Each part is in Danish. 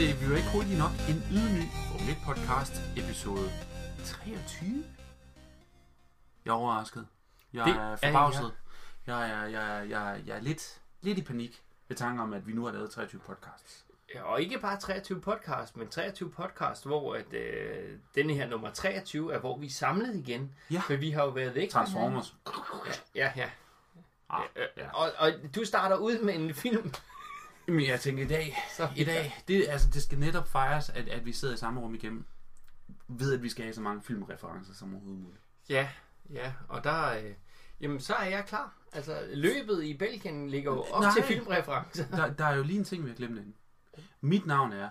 til Vi var ikke hurtigt nok. En ydmyg Formel 1 podcast, episode 23. Jeg er overrasket. Jeg Det er er forbavset. Jeg er, jeg, er, jeg, er, jeg er lidt, lidt i panik ved tanken om, at vi nu har lavet 23 podcasts. Ja, Og ikke bare 23 podcast, men 23 podcast, hvor at, øh, denne her nummer 23 er, hvor vi er samlet igen. Ja. For vi har jo været væk. Transformers. Ja, ja. Ah, Øh, ja. Og, og du starter ud med en film. Men jeg tænker i dag, Så, i dag, det, altså, det skal netop fejres, at, at vi sidder i samme rum igen. Ved, at vi skal have så mange filmreferencer som overhovedet muligt. Ja, ja. Og der... Øh, jamen, så er jeg klar. Altså, løbet i Belgien ligger jo op Nej. til filmreferencer. Der, der er jo lige en ting, vi har glemt inden. Mit navn er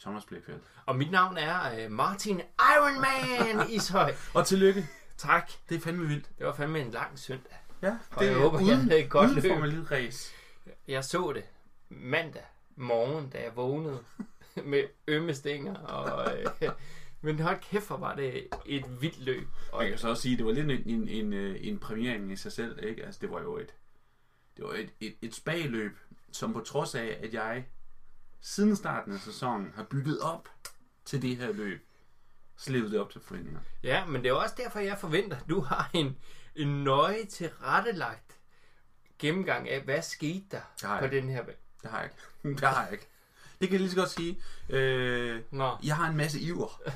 Thomas Blækfeldt. Og mit navn er øh, Martin Iron Man Ishøj. Og tillykke. Tak. Det er fandme vildt. Det var fandme en lang søndag. Ja, Og jeg håber, jeg havde et godt uden løb. Formel 1 race. Jeg så det mandag morgen, da jeg vågnede med ømme stænger. Og, øh, men hold kæft, hvor var det et vildt løb. Og jeg kan så også sige, at det var lidt en, en, en, øh, en premiering i sig selv. Ikke? Altså, det var jo et, det var et, et, et spagløb, som på trods af, at jeg siden starten af sæsonen har bygget op til det her løb, så levede det op til forventninger. ja, men det er også derfor, jeg forventer, at du har en, en nøje tilrettelagt gennemgang af, hvad skete der har på den her... Det har jeg ikke. Det har jeg ikke. Det kan jeg lige så godt sige. Øh, Nå. jeg har en masse iver.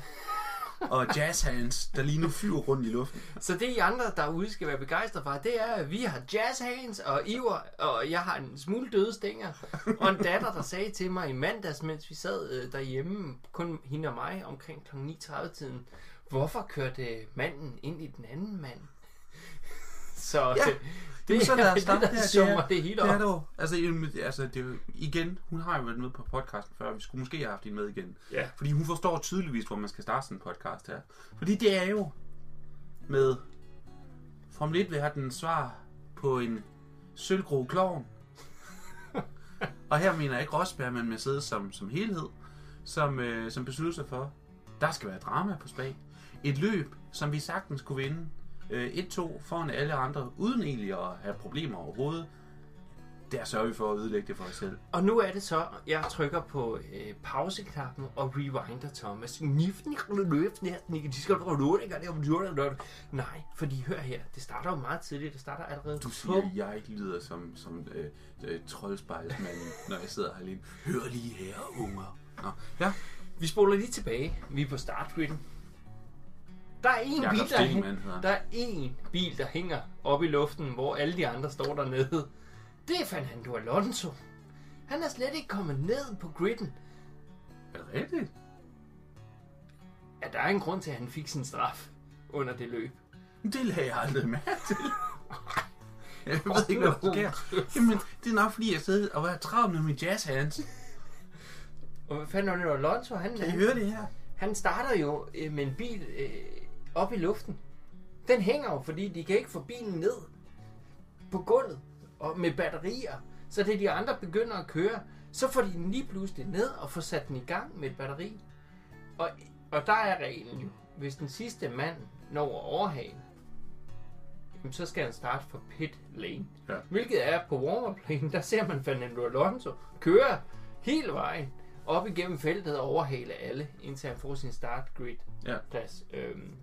Og jazzhands, der lige nu flyver rundt i luften. Så det, I andre derude skal være begejstrede for, det er, at vi har jazz hands og iver, og jeg har en smule døde stænger, og en datter, der sagde til mig i mandags, mens vi sad øh, derhjemme, kun hende og mig, omkring kl. 9.30-tiden, hvorfor kørte manden ind i den anden mand? Så Ja, det, det, er så, der er det, der det er- summer det hele Det er op. det jo. Altså, jamen, altså, det er jo, igen, hun har jo været med på podcasten før. Vi skulle måske have haft hende med igen. Ja. Fordi hun forstår tydeligvis, hvor man skal starte sådan en podcast her. Fordi det er jo med Formel 1 vil have den svar på en sølvgrå klovn. Og her mener jeg ikke Rosberg, men Mercedes som, som helhed, som, øh, som beslutter sig for, der skal være drama på spag. Et løb, som vi sagtens kunne vinde øh, 1-2 foran alle andre, uden egentlig at have problemer overhovedet. Der sørger vi for at ødelægge det for os selv. Og nu er det så, jeg trykker på øh, pauseknappen og rewinder Thomas. Nej, fordi hør her, det starter jo meget tidligt. Det starter allerede Du siger, at jeg ikke lyder som, som øh, øh, troldspejlsmanden, når jeg sidder her lige. Hør lige her, unger. Nå, ja, Vi spoler lige tilbage. Vi er på startgridden. Der er en bil, der, han. der er en bil, der hænger oppe i luften, hvor alle de andre står dernede. Det er Fernando Alonso. Han er slet ikke kommet ned på gridden. er det rigtigt? Ja, der er en grund til, at han fik sin straf under det løb. Det lagde jeg aldrig mærke til. Jeg ved ikke, hvad der sker. Jamen, det er nok fordi, jeg sidder og var travlt med min jazz hands. Og Fernando Alonso, han, Kan I han, høre det her? han starter jo øh, med en bil øh, op i luften. Den hænger jo, fordi de kan ikke få bilen ned på gulvet og med batterier. Så det de andre begynder at køre, så får de den lige pludselig ned og får sat den i gang med et batteri. Og, og der er reglen jo, hvis den sidste mand når at overhale, jamen, så skal han starte fra pit lane. Ja. Hvilket er på warm lane, der ser man Fernando Alonso køre hele vejen op igennem feltet og overhale alle, indtil han får sin start grid Ja, plads. Øhm,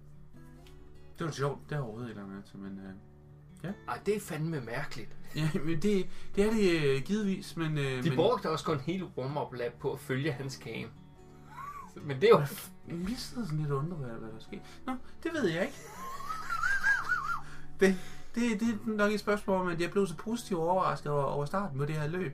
det var sjovt. Det har jeg overhovedet ikke lagt mærke til, men... Øh, ej, det er fandme mærkeligt. ja, men det, det er det øh, givetvis, men... Øh, De men, brugte også kun hele warm lap på at følge hans cam. Men det er jo... Men Vi sidder sådan lidt og undrer, hvad, hvad der sker. Nå, det ved jeg ikke. det, det, det er nok et spørgsmål om, at jeg blev så positivt overrasket over, over starten på det her løb.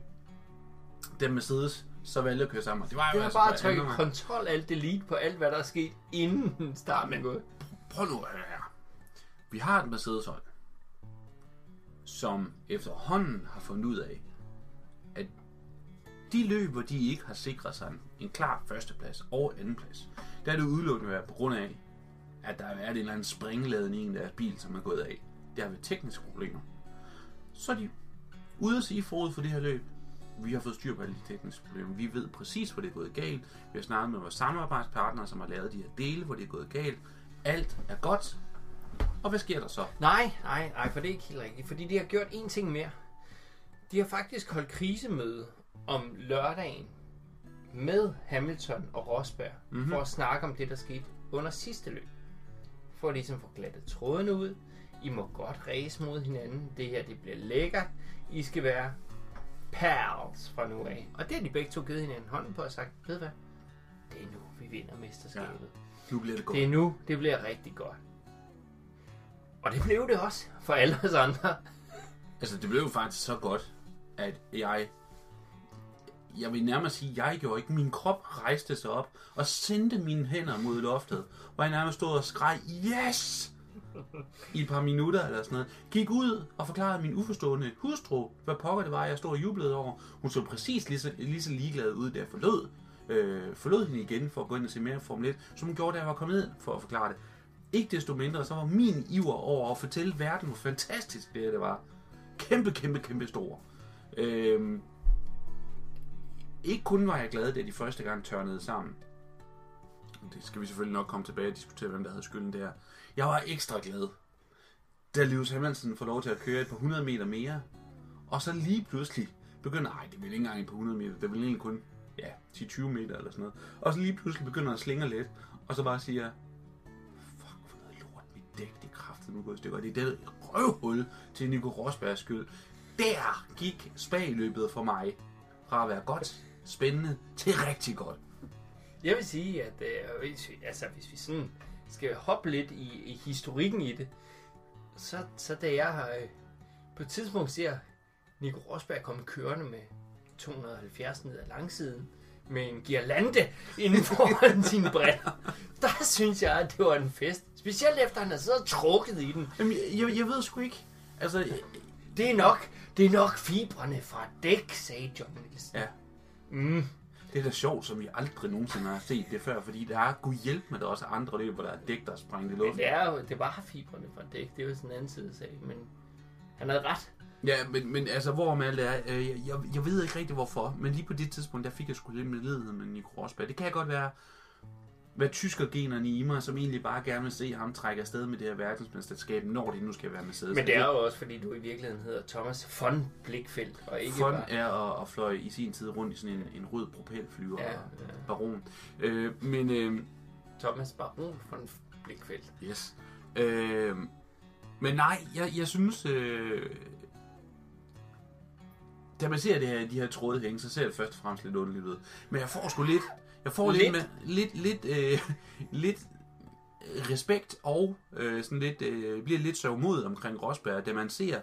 Dem Mercedes, så valgte at køre sammen. Det var jo Det altså bare at trykke kontrol alt delete på alt, hvad der er sket inden starten er gået. Prøv nu at høre her. Vi har et Mercedes hold, som efterhånden har fundet ud af, at de løb, hvor de ikke har sikret sig en, klar førsteplads og andenplads, der er det udelukkende været på grund af, at der er været en eller anden springladning i deres bil, som er gået af. Det har været tekniske problemer. Så er de ude at sige forud for det her løb, vi har fået styr på alle de tekniske problemer. Vi ved præcis, hvor det er gået galt. Vi har snakket med vores samarbejdspartnere, som har lavet de her dele, hvor det er gået galt. Alt er godt. Og hvad sker der så? Nej, nej, nej, for det er ikke helt rigtigt. Fordi de har gjort én ting mere. De har faktisk holdt krisemøde om lørdagen med Hamilton og Rosberg Mhm. mm-hmm. for at snakke om det, der skete under sidste løb. For at ligesom få glattet trådene ud. I må godt race mod hinanden. Det her, det bliver lækkert. I skal være pals fra nu af. Og det har de begge to givet hinanden hånden på og sagt, ved hvad? Det er nu, vi vinder mesterskabet. Nu bliver det godt. Det er nu, det bliver rigtig godt. Og det blev det også for alle os andre. Altså, det blev jo faktisk så godt, at jeg... Jeg vil nærmest sige, at jeg gjorde ikke. Min krop rejste sig op og sendte mine hænder mod loftet, Og jeg nærmest stod og skreg, yes! I et par minutter eller sådan noget. Gik ud og forklarede min uforstående hustru, hvad pokker det var, jeg stod og jublede over. Hun så præcis lige så, lige så ligeglad ud, der forlod, øh, forlod hende igen for at gå ind og se mere Formel 1, som hun gjorde, da jeg var kommet ned for at forklare det. Ikke desto mindre, så var min iver over at fortælle verden, hvor fantastisk det, her det var, kæmpe, kæmpe, kæmpe stor. Øhm, ikke kun var jeg glad, da de første gang tørnede sammen. Det skal vi selvfølgelig nok komme tilbage og diskutere, hvem der havde skylden der. Jeg var ekstra glad, da Lewis Hamilton får lov til at køre et par 100 meter mere. Og så lige pludselig begynder, nej, det vil ikke engang et par 100 meter, det vil egentlig kun, ja, 10-20 meter eller sådan noget. Og så lige pludselig begynder at slinge lidt, og så bare siger, dæk, det er kraftigt nu gået i stykker. Det er det røvhul til Nico Rosbergs skyld. Der gik spagløbet for mig fra at være godt, spændende, til rigtig godt. Jeg vil sige, at øh, hvis, vi, altså, hvis vi sådan skal hoppe lidt i, i historikken i det, så, så da jeg har øh, på et tidspunkt ser Nico Rosberg komme kørende med 270 ned ad langsiden, med en girlande inden foran sine briller, der synes jeg, at det var en fest. Specielt efter han har siddet og trukket i den. Jamen, jeg, jeg, jeg ved sgu ikke. Altså, Det er nok, det er nok fibrene fra dæk, sagde John Nielsen. ja, Mm. det er da sjovt, som vi aldrig nogensinde har set det før, fordi der er gud hjælp med, der også er andre løb, hvor der er dæk, der er sprængt i Men luften. det er jo, det var fibrene fra dæk, det er jo sådan en anden side sag, men han havde ret. Ja, men, men altså, hvor med det er, øh, jeg, jeg, ved ikke rigtig hvorfor, men lige på det tidspunkt, der fik jeg sgu lidt med ledighed med Nico Rosberg. Det kan godt være, hvad tyskergenerne i mig, som egentlig bare gerne vil se ham trække afsted med det her verdensmesterskab, når det nu skal være Mercedes. Men det er jo også, fordi du i virkeligheden hedder Thomas von Blikfeldt, og ikke Fun bare... er at, at fløje i sin tid rundt i sådan en, en rød propelflyver, ja, ja. baron. Øh, men, øh, Thomas Baron von Blikfeldt. yes. Øh, men nej, jeg, jeg synes, øh, da man ser det her, de her tråde hænge, så ser det først og fremmest lidt underligt ud. Men jeg får sgu lidt, jeg får lidt, Lidt? med, lidt, lidt, øh, lidt respekt og øh, sådan lidt, øh, bliver lidt sørgmodig omkring Rosberg, da man ser,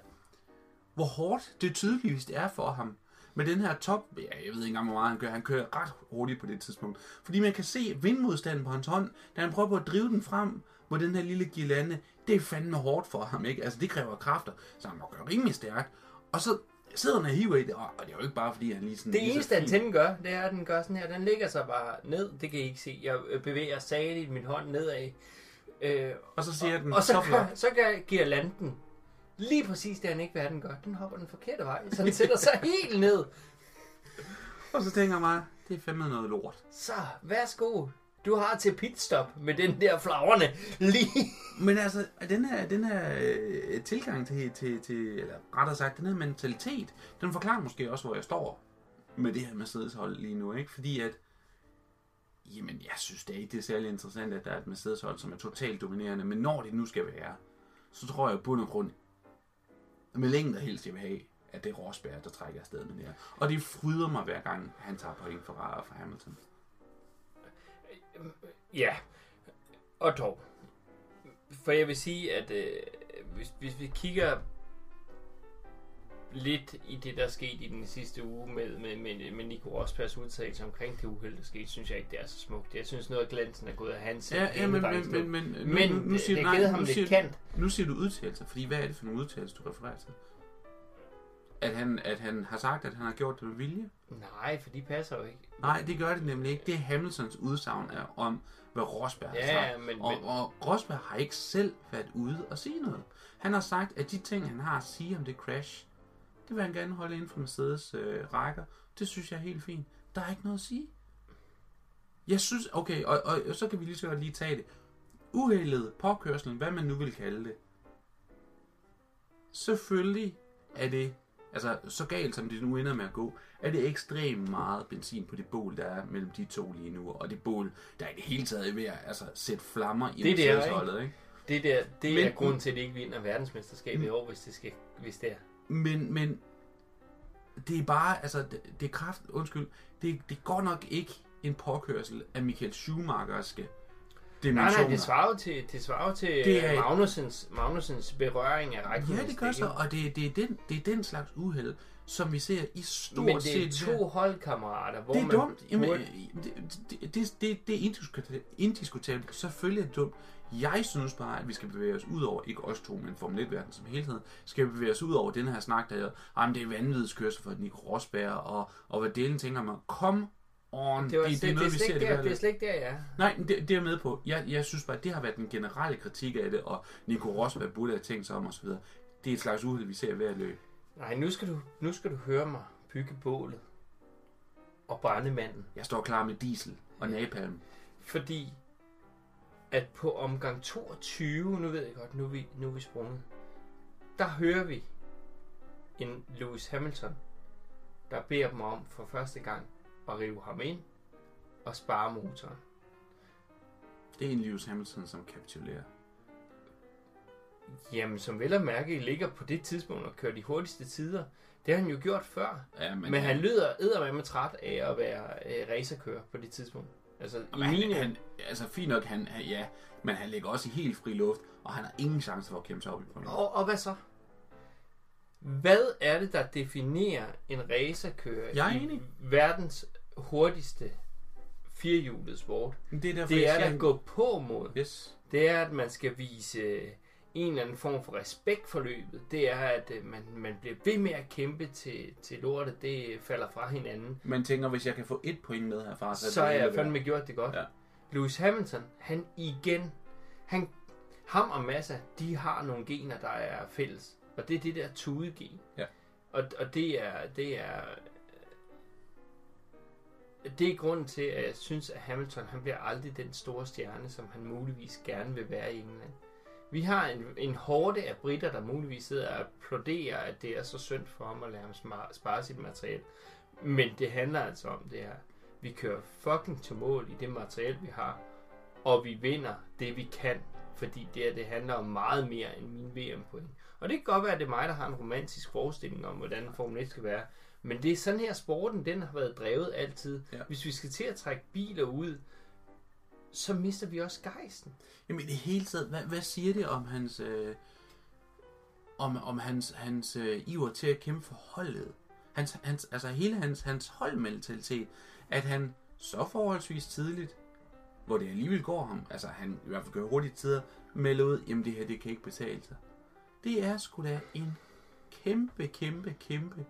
hvor hårdt det tydeligvis er for ham. Med den her top, ja, jeg ved ikke engang, hvor meget han kører. Han kører ret hurtigt på det tidspunkt. Fordi man kan se vindmodstanden på hans hånd, da han prøver på at drive den frem mod den her lille girlande. Det er fandme hårdt for ham, ikke? Altså, det kræver kræfter, så han må gøre rimelig stærkt. Og så sidder han og hiver i det, og det er jo ikke bare, fordi han lige sådan... Det eneste antennen gør, det er, at den gør sådan her. Den ligger sig bare ned. Det kan I ikke se. Jeg øh, bevæger saligt min hånd nedad. Øh, Og så siger den, og så, gør, så gør girlanden lige præcis det, han ikke vil have, den gør. Den hopper den forkerte vej, så den sætter sig helt ned. Og så tænker jeg mig, det er fandme noget lort. Så, værsgo. Du har til pitstop med den der flagrende lige. Men altså, den her, den her øh, tilgang til, til, til, eller rettere sagt, den her mentalitet, den forklarer måske også, hvor jeg står med det her Mercedes-hold lige nu, ikke? Fordi at, jamen, jeg synes da ikke, det er særlig interessant, at der er et Mercedes-hold, som er totalt dominerende, men når det nu skal være, så tror jeg på bund og grund, med længder helst, jeg vil have, at det er Rosberg, der trækker afsted med det her. Og det fryder mig hver gang, han tager point fra, fra Hamilton. Ja, og dog. For jeg vil sige, at øh, hvis, hvis vi kigger lidt i det, der er sket i den sidste uge med, med, med, med Nico Rosbergs udtalelse omkring det uheld, der skete, synes jeg ikke, det er så smukt. Jeg synes, noget af glansen er gået af hans Ja, ja men, men, men, men, nu, men nu, nu det, siger, det nej, ham nu lidt siger, kant. Nu siger du udtalelser, fordi hvad er det for nogle udtalelser, du refererer til? At han, at han har sagt, at han har gjort det med vilje? Nej, for de passer jo ikke. Nej, det gør det nemlig ikke. Det er Hamiltons udsagn er om, hvad Rosberg har Ja, sagt. men- og, men- og Rosberg har ikke selv været ude og sige noget. Han har sagt, at de ting, han har at sige om det crash, det vil han gerne holde inden for Mercedes øh, rækker. Det synes jeg er helt fint. Der er ikke noget at sige. Jeg synes, okay, og, og, og så kan vi lige så godt lige tage det. Uheldet, påkørselen, hvad man nu vil kalde det. Selvfølgelig er det altså så galt som det nu ender med at gå, er det ekstremt meget benzin på det bål, der er mellem de to lige nu, og det bål, der er i det hele taget ved at altså, sætte flammer i Det er det, Mercedes-holdet, ikke? Det, der, det Men- er grunden til, at det ikke vinder verdensmesterskabet i år, hvis det, skal, hvis det er. Men, men det er bare, altså, det, det er kraft, undskyld, det, det går nok ikke en påkørsel af Michael Schumacherske Nej, dimensioner. nej, det svarer jo til, det svarer til Det det er-. Magnusens, Magnusens berøring af rækken. Ja, det gør så, og det, det, er den, det er den slags uheld, som vi ser i stort Men det er set... to holdkammerater, hvor det er man dumt. Jamen, burde- det, det, det, det, det er indiskutabelt. Selvfølgelig er det dumt. Jeg synes bare, at vi skal bevæge os ud over, ikke os to, men Formel 1-verden som helhed, skal vi bevæge os ud over den her snak, der hedder, "Ej, men det er vanvidskørsel for Nico Rosberg, og, og hvad delen tænker man, kom on, Det, var, det, det, det, er noget, vi slet ser ikke det der, hver det er slet ikke der, ja. Nej, det, det er jeg med på. Jeg, jeg synes bare, at det har været den generelle kritik af det, og Nico Rosberg burde have tænkt sig om osv. Det er et slags uheld, vi ser hver løb. Nej, nu skal, du, nu skal du høre mig bygge bålet og brænde manden. Jeg står klar med diesel og napalm. Fordi at på omgang 22, nu ved jeg godt, nu er vi, nu er vi sprunget, der hører vi en Lewis Hamilton, der beder dem om for første gang at rive ham ind og spare motoren. Det er en Lewis Hamilton, som kapitulerer. Jamen, som vel at mærke ligger på det tidspunkt og kører de hurtigste tider. Det har han jo gjort før. Ja, Men, men han lyder eddermame træt af at være øh, racerkører på det tidspunkt. Altså, i Men mine... han, han, altså fint nok, han, ja, men han ligger også i helt fri luft, og han har ingen chance for at kæmpe sig op i på Og, og hvad så? Hvad er det, der definerer en racerkører Jeg er i enig. verdens hurtigste firehjulede sport? Det er derfor, Det er at gå på mod. Yes. Det er, at man skal vise en eller anden form for respekt for løbet. Det er, at øh, man, man bliver ved med at kæmpe til, til lortet. Det falder fra hinanden. Man tænker, hvis jeg kan få et point med herfra, så, er Så hele jeg fandme gjort det godt. Ja. Lewis Hamilton, han igen, han, ham og Massa, de har nogle gener, der er fælles. Og det er det der tudegen. Ja. Og, og det er, det er, det er grunden til, at jeg synes, at Hamilton, han bliver aldrig den store stjerne, som han muligvis gerne vil være i England. Vi har en, en hårde af britter, der muligvis sidder og applauderer, at det er så synd for ham at lade ham spare sit materiale. Men det handler altså om det her. Vi kører fucking til mål i det materiale, vi har. Og vi vinder det, vi kan. Fordi det, her, det handler om meget mere end min VM-point. Og det kan godt være, at det er mig, der har en romantisk forestilling om, hvordan Formel 1 skal være. Men det er sådan her, sporten den har været drevet altid. Ja. Hvis vi skal til at trække biler ud, så mister vi også gejsten. Jamen i det hele taget, hvad, hvad siger det om hans, øh, om, om hans, hans øh, iver til at kæmpe for holdet? Hans, hans, altså hele hans, hans holdmentalitet, at han så forholdsvis tidligt, hvor det alligevel går ham, altså han i hvert fald gør hurtigt tider, melder ud, jamen det her, det kan ikke betale sig. Det er sgu da en kæmpe, kæmpe, kæmpe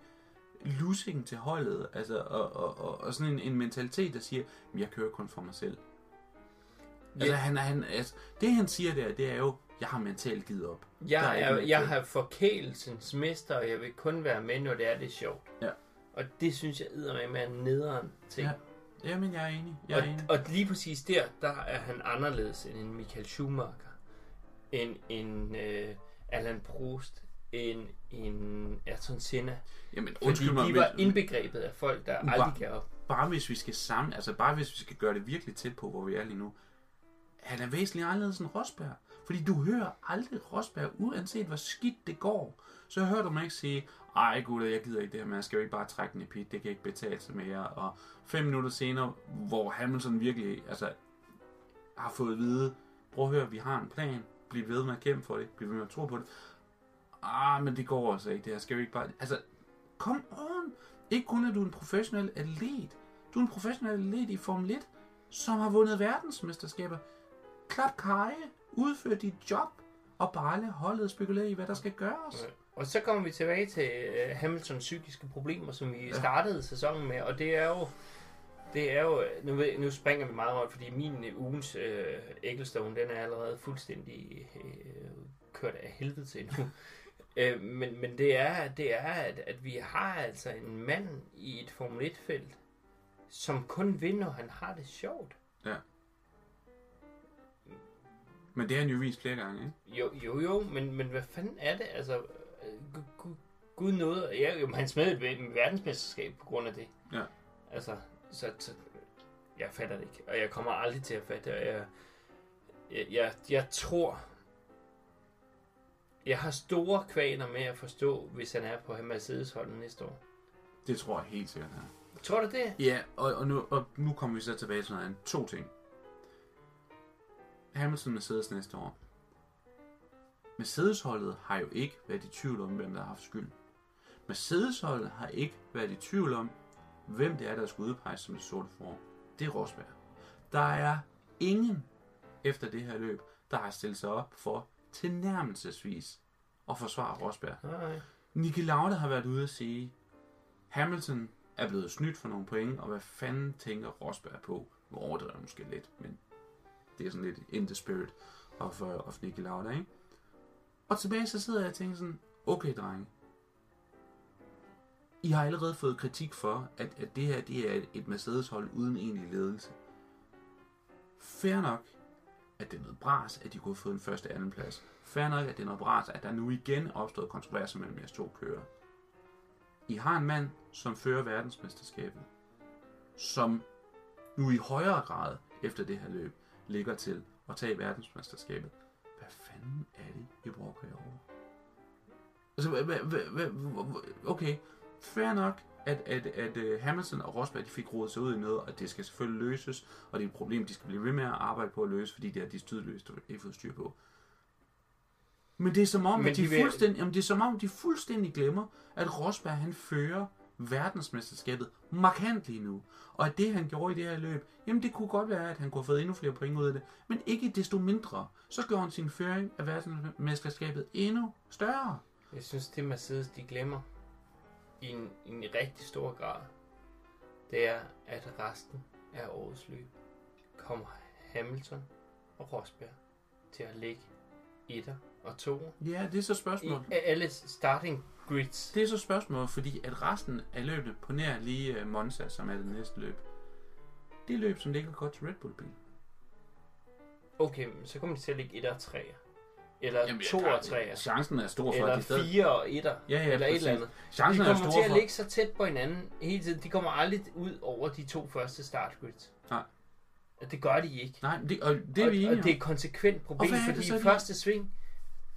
losing til holdet, altså, og, og, og, og sådan en, en mentalitet, der siger, "Men jeg kører kun for mig selv. Altså, han, han, altså, det han siger der, det er jo, jeg har mentalt givet op. Der er Jeg, er, jeg har forkælelsens mester, og jeg vil kun være med, når det er det sjovt. Ja. Og det synes jeg med en nederen ting. Ja. Jamen, jeg er enig. Jeg er og, enig. og lige præcis der, der er han anderledes end en Michael Schumacher, end en øh, Alan Prost, end en Ayrton Senna. Jamen, undskyld mig, de var men- indbegrebet af folk, der Bare- aldrig gav op. bare hvis vi skal sammen, altså bare hvis vi skal gøre det virkelig tæt på, hvor vi er lige nu, han er væsentligt anderledes end Rosberg. Fordi du hører aldrig Rosberg, uanset hvor skidt det går, så hører du mig ikke sige, ej gutter, jeg gider ikke det her, men jeg skal jo ikke bare trække den i pit, det kan ikke betale sig mere. Og fem minutter senere, hvor Hamilton virkelig altså, har fået at vide, prøv at høre, vi har en plan, bliv ved med at kæmpe for det, bliv ved med at tro på det. Ah, men det går altså ikke, det her skal vi ikke bare... Altså, kom on! Ikke kun er du en professionel atlet, du er en professionel atlet i Formel 1, som har vundet verdensmesterskaber. Klap kaje, udfør dit job, og bare lad holdet spekulere i, hvad der skal gøres. Og så kommer vi tilbage til øh, Hamiltons psykiske problemer, som vi startede sæsonen med, og det er jo, det er jo, nu, ved, nu springer vi meget rundt, fordi min øh, ugens øh, Ecclestone, den er allerede fuldstændig øh, kørt af helvede til nu. Øh, men, men det er, det er at, at vi har altså en mand i et Formel 1-felt, som kun vinder, når han har det sjovt. Men det har han jo vist flere gange, ikke? Jo, jo, jo, men, men hvad fanden er det? Altså, gu- gu- Gud noget. Ja, jo, han smed et ver- verdensmesterskab på grund af det. Ja. Altså, så, så jeg fatter det ikke. Og jeg kommer aldrig til at fatte det. Jeg, jeg, jeg, jeg tror, jeg har store kvaner med at forstå, hvis han er på Mercedes-holdet næste år. Det tror jeg helt sikkert, han er. Tror du det? Ja, og, og, nu, og nu kommer vi så tilbage til noget andet. To ting. Hamilton Mercedes næste år. Mercedes-holdet har jo ikke været i tvivl om, hvem der har haft skyld. Mercedes-holdet har ikke været i tvivl om, hvem det er, der skulle udpeges som det sorte for. Det er Rosberg. Der er ingen efter det her løb, der har stillet sig op for tilnærmelsesvis at forsvare Rosberg. Nej. Niki Lauda har været ude at sige, Hamilton er blevet snydt for nogle point, og hvad fanden tænker Rosberg på? Nu overdriver måske lidt, men det er sådan lidt in the spirit of, uh, of Niki Lauda, ikke? Og tilbage så sidder jeg og tænker sådan, okay drenge, I har allerede fået kritik for, at, at det her det er et, et Mercedes-hold uden egentlig ledelse. Fair nok, at det er noget bras, at de kunne have fået en første og anden plads. Fair nok, at det er noget bras, at der nu igen er opstået kontroverser mellem jeres to kører. I har en mand, som fører verdensmesterskabet, som nu i højere grad efter det her løb ligger til at tage verdensmesterskabet. Hvad fanden er det, I brokker jer over? Altså, okay, fair nok, at, at, at uh, Hamilton og Rosberg de fik rodet sig ud i noget, og det skal selvfølgelig løses, og det er et problem, de skal blive ved med at arbejde på at løse, fordi det er de og ikke fået styr på. Men det er som om, Men at de, de vil- fuldstændig, jamen, det er som om, de fuldstændig glemmer, at Rosberg han fører verdensmesterskabet markant lige nu. Og at det, han gjorde i det her løb, jamen det kunne godt være, at han kunne have fået endnu flere point ud af det. Men ikke desto mindre, så gjorde han sin føring af verdensmesterskabet endnu større. Jeg synes, det Mercedes, de glemmer i en, i en rigtig stor grad, det er, at resten af årets løb kommer Hamilton og Rosberg til at ligge etter og to Ja, det er så i spørgsmålet. alle starting grids. Det er så spørgsmålet, fordi at resten af løbet på nær lige uh, Monza, som er det næste løb, det løb, som ligger godt til Red Bull-bil. Okay, men så kommer de til at ligge etter og treer. Eller to og treer. Chancen er stor for, at Eller de stadig... fire og etter. Ja, ja, eller et præcis. eller andet. Chancen de er kommer stor til at for... ligge så tæt på hinanden hele tiden. De kommer aldrig ud over de to første startgrids. Nej. Det gør de ikke. Nej, det, og det er og, vi enige og det er et konsekvent problem, er fordi i første sving,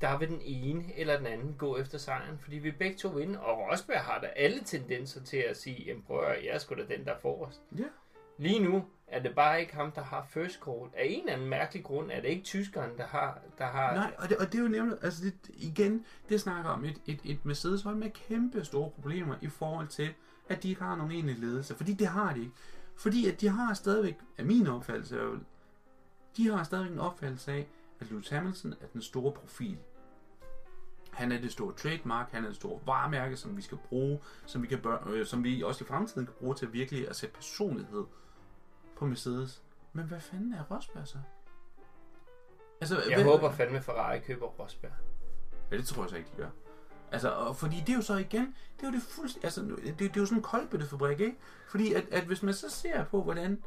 der vil den ene eller den anden gå efter sejren, fordi vi begge to vinder, og Rosberg har da alle tendenser til at sige, jamen prøv at jeg er sgu da den, der er forrest. Ja. Lige nu er det bare ikke ham, der har first call. Af en eller anden mærkelig grund er det ikke tyskeren, der har... Der har Nej, og det, og det er jo nemlig, altså det, igen, det snakker om et, et, et Mercedes hold med kæmpe store problemer i forhold til, at de ikke har nogen egentlig ledelse. Fordi det har de ikke. Fordi at de har stadigvæk, af min opfattelse, de har stadigvæk en opfattelse af, at Lewis Hamilton er den store profil. Han er det store trademark, han er det store varemærke, som vi skal bruge, som vi, kan øh, som vi også i fremtiden kan bruge til virkelig at sætte personlighed på Mercedes. Men hvad fanden er Rosberg så? Altså, jeg hvad- håber fandme, Ferrari køber Rosberg. Ja, det tror jeg så ikke, de gør. Altså, og fordi det er jo så igen, det er jo det fuldstændig, altså, det, det er jo sådan en koldbøttefabrik, ikke? Fordi at, at hvis man så ser på, hvordan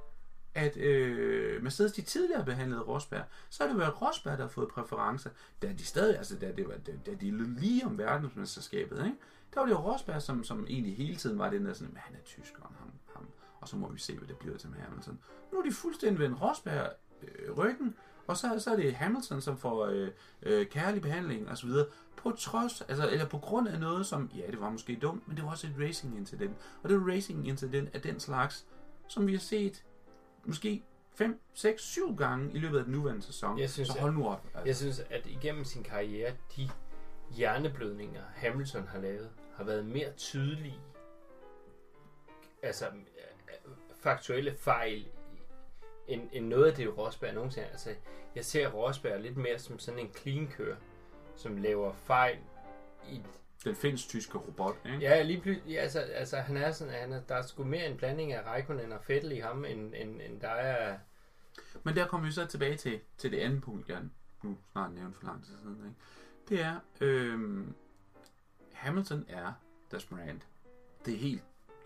at øh, Mercedes de tidligere behandlede Rosberg, så har det været Rosberg, der har fået præferencer. Da de stadig, altså da, det var, da, da de lå lige om verdensmesterskabet, ikke? Der var det jo Rosberg, som, som egentlig hele tiden var den der sådan, "Men han er ham, og så må vi se, hvad det bliver til med Hamilton. Nu er de fuldstændig vendt Rosberg øh, ryggen, og så, så er det Hamilton, som får øh, øh, kærlig behandling og så videre, på trods, altså, eller på grund af noget, som, ja, det var måske dumt, men det var også et racing incident. Og det racing incident af den slags, som vi har set måske 5, 6, 7 gange i løbet af den nuværende sæson. Jeg synes, så hold nu op. Altså. Jeg synes, at igennem sin karriere, de hjerneblødninger, Hamilton har lavet, har været mere tydelige. Altså, faktuelle fejl, end, end noget af det, Rosberg nogensinde Altså, jeg ser Rosberg lidt mere som sådan en clean kører, som laver fejl i... Den finsk-tyske robot, ikke? Ja, lige pludselig, ja, altså, altså, han er sådan, han er, der er sgu mere en blanding af Raikkonen og Vettel i ham, end, end, end der er... Men der kommer vi så tilbage til, til det andet punkt, jeg nu snart nævnte for lang tid siden. Ikke? Det er, øhm, Hamilton er deres brand. Det er helt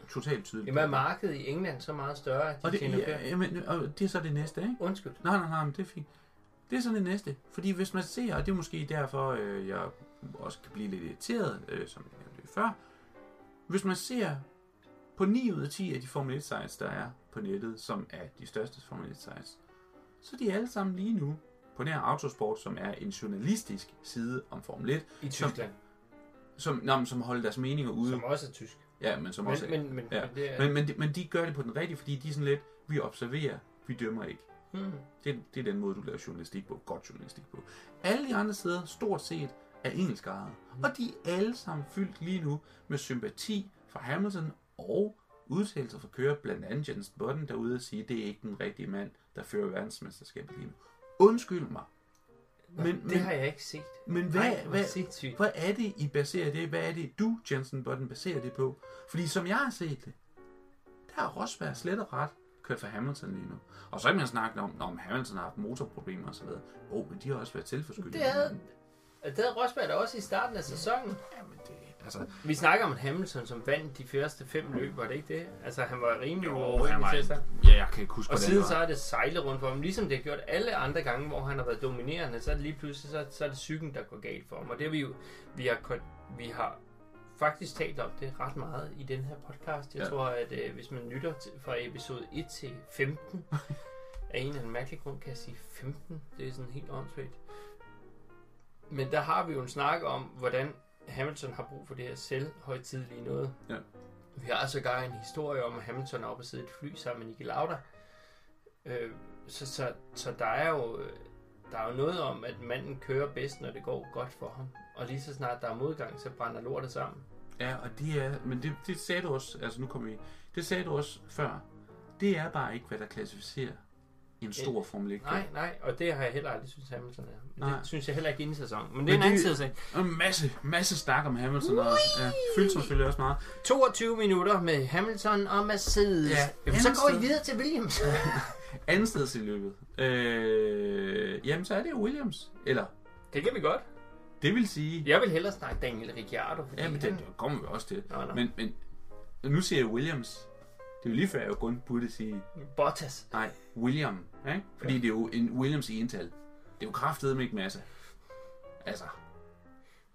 totalt tydeligt. Jamen er markedet i England så meget større, at de og det, tjener ja, jamen, og det er så det næste, ikke? Undskyld. Nej, nej, nej, men det er fint. Det er så det næste. Fordi hvis man ser, og det er måske derfor, øh, jeg også kan blive lidt irriteret, øh, som jeg nævnte før. Hvis man ser på 9 ud af 10 af de Formel 1 sites, der er på nettet, som er de største Formel 1 sites, så er de alle sammen lige nu på her Autosport, som er en journalistisk side om Formel 1, I Tyskland, som, nå, men som holder deres meninger ude. som også er tysk. Ja, men som Men, også men, men, ja. men det er... men, men, de, men de gør det på den rigtige, fordi de er sådan lidt, vi observerer, vi dømmer ikke. Hmm. Det, det er den måde, du laver journalistik på, godt journalistik på. Alle de andre sider, stort set, er engelskejede. Og de er alle sammen fyldt lige nu med sympati for Hamilton og udtalelser fra kører, blandt andet Jens Button derude og sige, det er ikke den rigtige mand, der fører verdensmesterskabet lige nu. Undskyld mig, Men- det men- har jeg ikke set. men hvad, Nej, hvad, sindssygt. hvad er det, I baserer det? Hvad er det, du, Jensen Button, baserer det på? Fordi som jeg har set det, der har Rosberg slet og ret kørt for Hamilton lige nu. Og så kan man snakke om, om Hamilton har haft motorproblemer og så videre. Åh, oh, men de har også været tilforskyldte. Det havde, det havde Rosberg da også i starten af sæsonen. Jamen, det, altså, Vi snakker om Hamilton, som vandt de første fem løb, var det ikke det? Altså, han var rimelig var, til starte. ja, jeg kan ikke huske, Og siden så er det sejlet rundt for ham. Ligesom det har gjort alle andre gange, hvor han har været dominerende, så er det lige pludselig, så, så er det cyklen, der går galt for ham. Og det har vi jo, vi har, vi har faktisk talt om det ret meget i den her podcast. Jeg ja. tror, at øh, hvis man lytter til, fra episode 1 til 15, af en eller anden mærkelig grund kan jeg sige 15. Det er sådan helt åndssvagt. Men der har vi jo en snak om, hvordan Hamilton har brug for det her selvhøjtidlige noget. Ja. Vi har sågar en historie om, at Hamilton er oppe og sidde et fly sammen med Niki Lauda. Øh, så, så, så der er jo der er jo noget om, at manden kører bedst, når det går godt for ham. Og lige så snart der er modgang, så brænder lortet sammen. Ja, og det er, men det, det sagde du også, altså nu kommer vi, det sagde du også før. Det er bare ikke, hvad der klassificerer en stor Formel 1 Nej, nej, og det har jeg heller aldrig synes Hamilton er. Men Nej. det synes jeg heller ikke inden i sæsonen. Men det Men er en anden side. Og en masse, masse snak om Hamilton, og ja, fyldte sig selvfølgelig også meget. 22 minutter med Hamilton og Mercedes. Ja, Jamen, så går I videre til Williams. Anden sted i løbet. Øh, jamen, så er det jo Williams. Eller, det kan vi godt. det vil sige... Jeg vil hellere snakke Daniel Ricciardo. Ja, men det kommer vi også til. Nå, nå. Men, men nu siger jeg Williams. Det er jo lige før, jeg kun burde sige, Bottas. nej, William. Ikke? Fordi det er jo en Williams i ental. Det er jo kraftedeme ikke masse. Altså,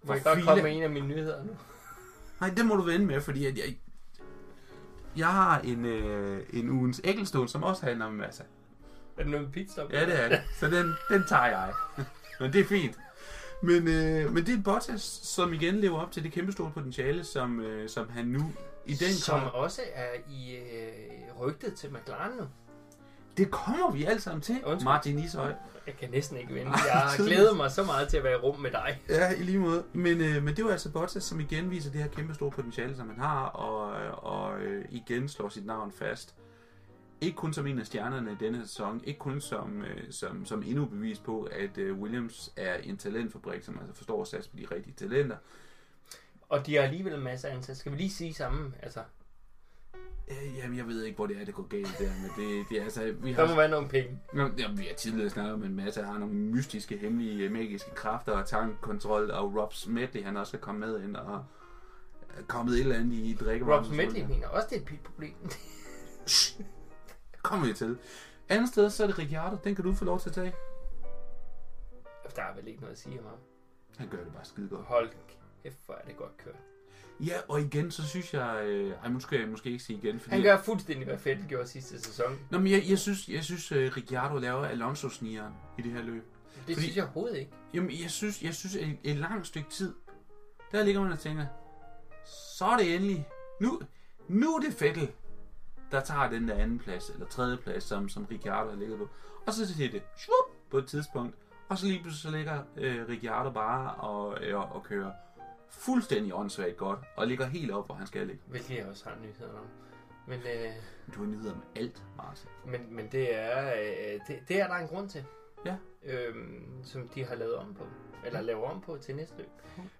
Må jeg godt komme med en af mine nyheder nu? nej, det må du vende med, fordi at jeg, jeg har en, øh, en ugens Ecclestone, som også handler om massa. Er det noget med pitstop? Ja, det er det. Så den, den tager jeg. Men det er fint. Men, øh, men det er Bottas, som igen lever op til det kæmpe store potentiale, som, øh, som han nu i den Som grad... også er i øh, rygtet til McLaren nu. Det kommer vi alle sammen til, Undskyld. Martin Ishøj. Jeg kan næsten ikke vente. Jeg glædet mig så meget til at være i rum med dig. Ja, i lige måde. Men, øh, men det var altså Bottas, som igen viser det her kæmpe store potentiale, som han har, og, og øh, igen slår sit navn fast. Ikke kun som en af stjernerne i denne sæson, ikke kun som, øh, som, som endnu bevis på, at øh, Williams er en talentfabrik, som altså forstår at satse på de rigtige talenter. Og de har alligevel en masse ansat. Skal vi lige sige sammen? Altså, Øh, jamen, jeg ved ikke, hvor det er, det går galt der, men det, det er altså... Vi der må har, være nogle penge. Jamen, vi har tidligere snakket om, at Massa har nogle mystiske, hemmelige, magiske kræfter og tankkontrol, og Rob Smedley, han også skal komme med ind og er kommet et eller andet i drikkevarer. Rob Smedley mener også, det er et pitproblem. Kommer vi til. Andet sted, så er det Ricciardo. Den kan du få lov til at tage. Der er vel ikke noget at sige om ham. Han gør det bare skide godt. Hold kæft, hvor er det godt kørt. Ja, og igen, så synes jeg... Øh, ej, nu skal jeg måske ikke sige igen, fordi... Han gør fuldstændig, hvad Fettel gjorde sidste sæson. Nå, men jeg, jeg synes, jeg synes uh, Ricciardo laver Alonso-snigeren i det her løb. Det Fordi- synes jeg overhovedet ikke. Jamen, jeg synes, jeg synes et, et langt stykke tid, der ligger man og tænker, så er det endelig, nu, nu er det Fettel, der tager den der anden plads, eller tredje plads, som, som Ricciardo har ligget på. Og så siger det, svup, på et tidspunkt, og så lige pludselig så ligger øh, Ricciardo bare og, øh, og kører fuldstændig åndssvagt godt, og ligger helt op, hvor han skal ligge. Hvilket jeg også har nyheder om. Men, øh, Du har nyheder med alt, Martin. men, men det er øh, det, det er der en grund til. Ja. Øhm, som de har lavet om på. Eller laver om på til næste løb.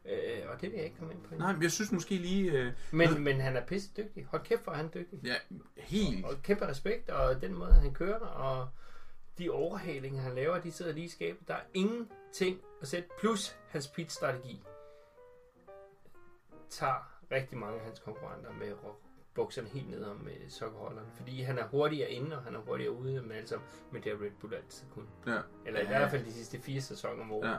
Øh, og det vil jeg ikke komme ind på. Nej, men jeg synes måske lige... Øh, Men, men han er pisse dygtig. Hold kæft, er han dygtig. ja, helt... Og kæmpe respekt, og den måde, han kører, og de overhalinger, han laver, de sidder lige i skabet. Der er ingenting at sætte. Plus hans pitstrategi tager rigtig mange af hans konkurrenter med at bukserne helt ned om med sokkerholderne. Fordi han er hurtigere inde, og han er hurtigere ude med alt sammen. Men det har Red Bull altid kun. Ja. Eller i Ja. hvert fald de sidste fire sæsoner, hvor... Ja.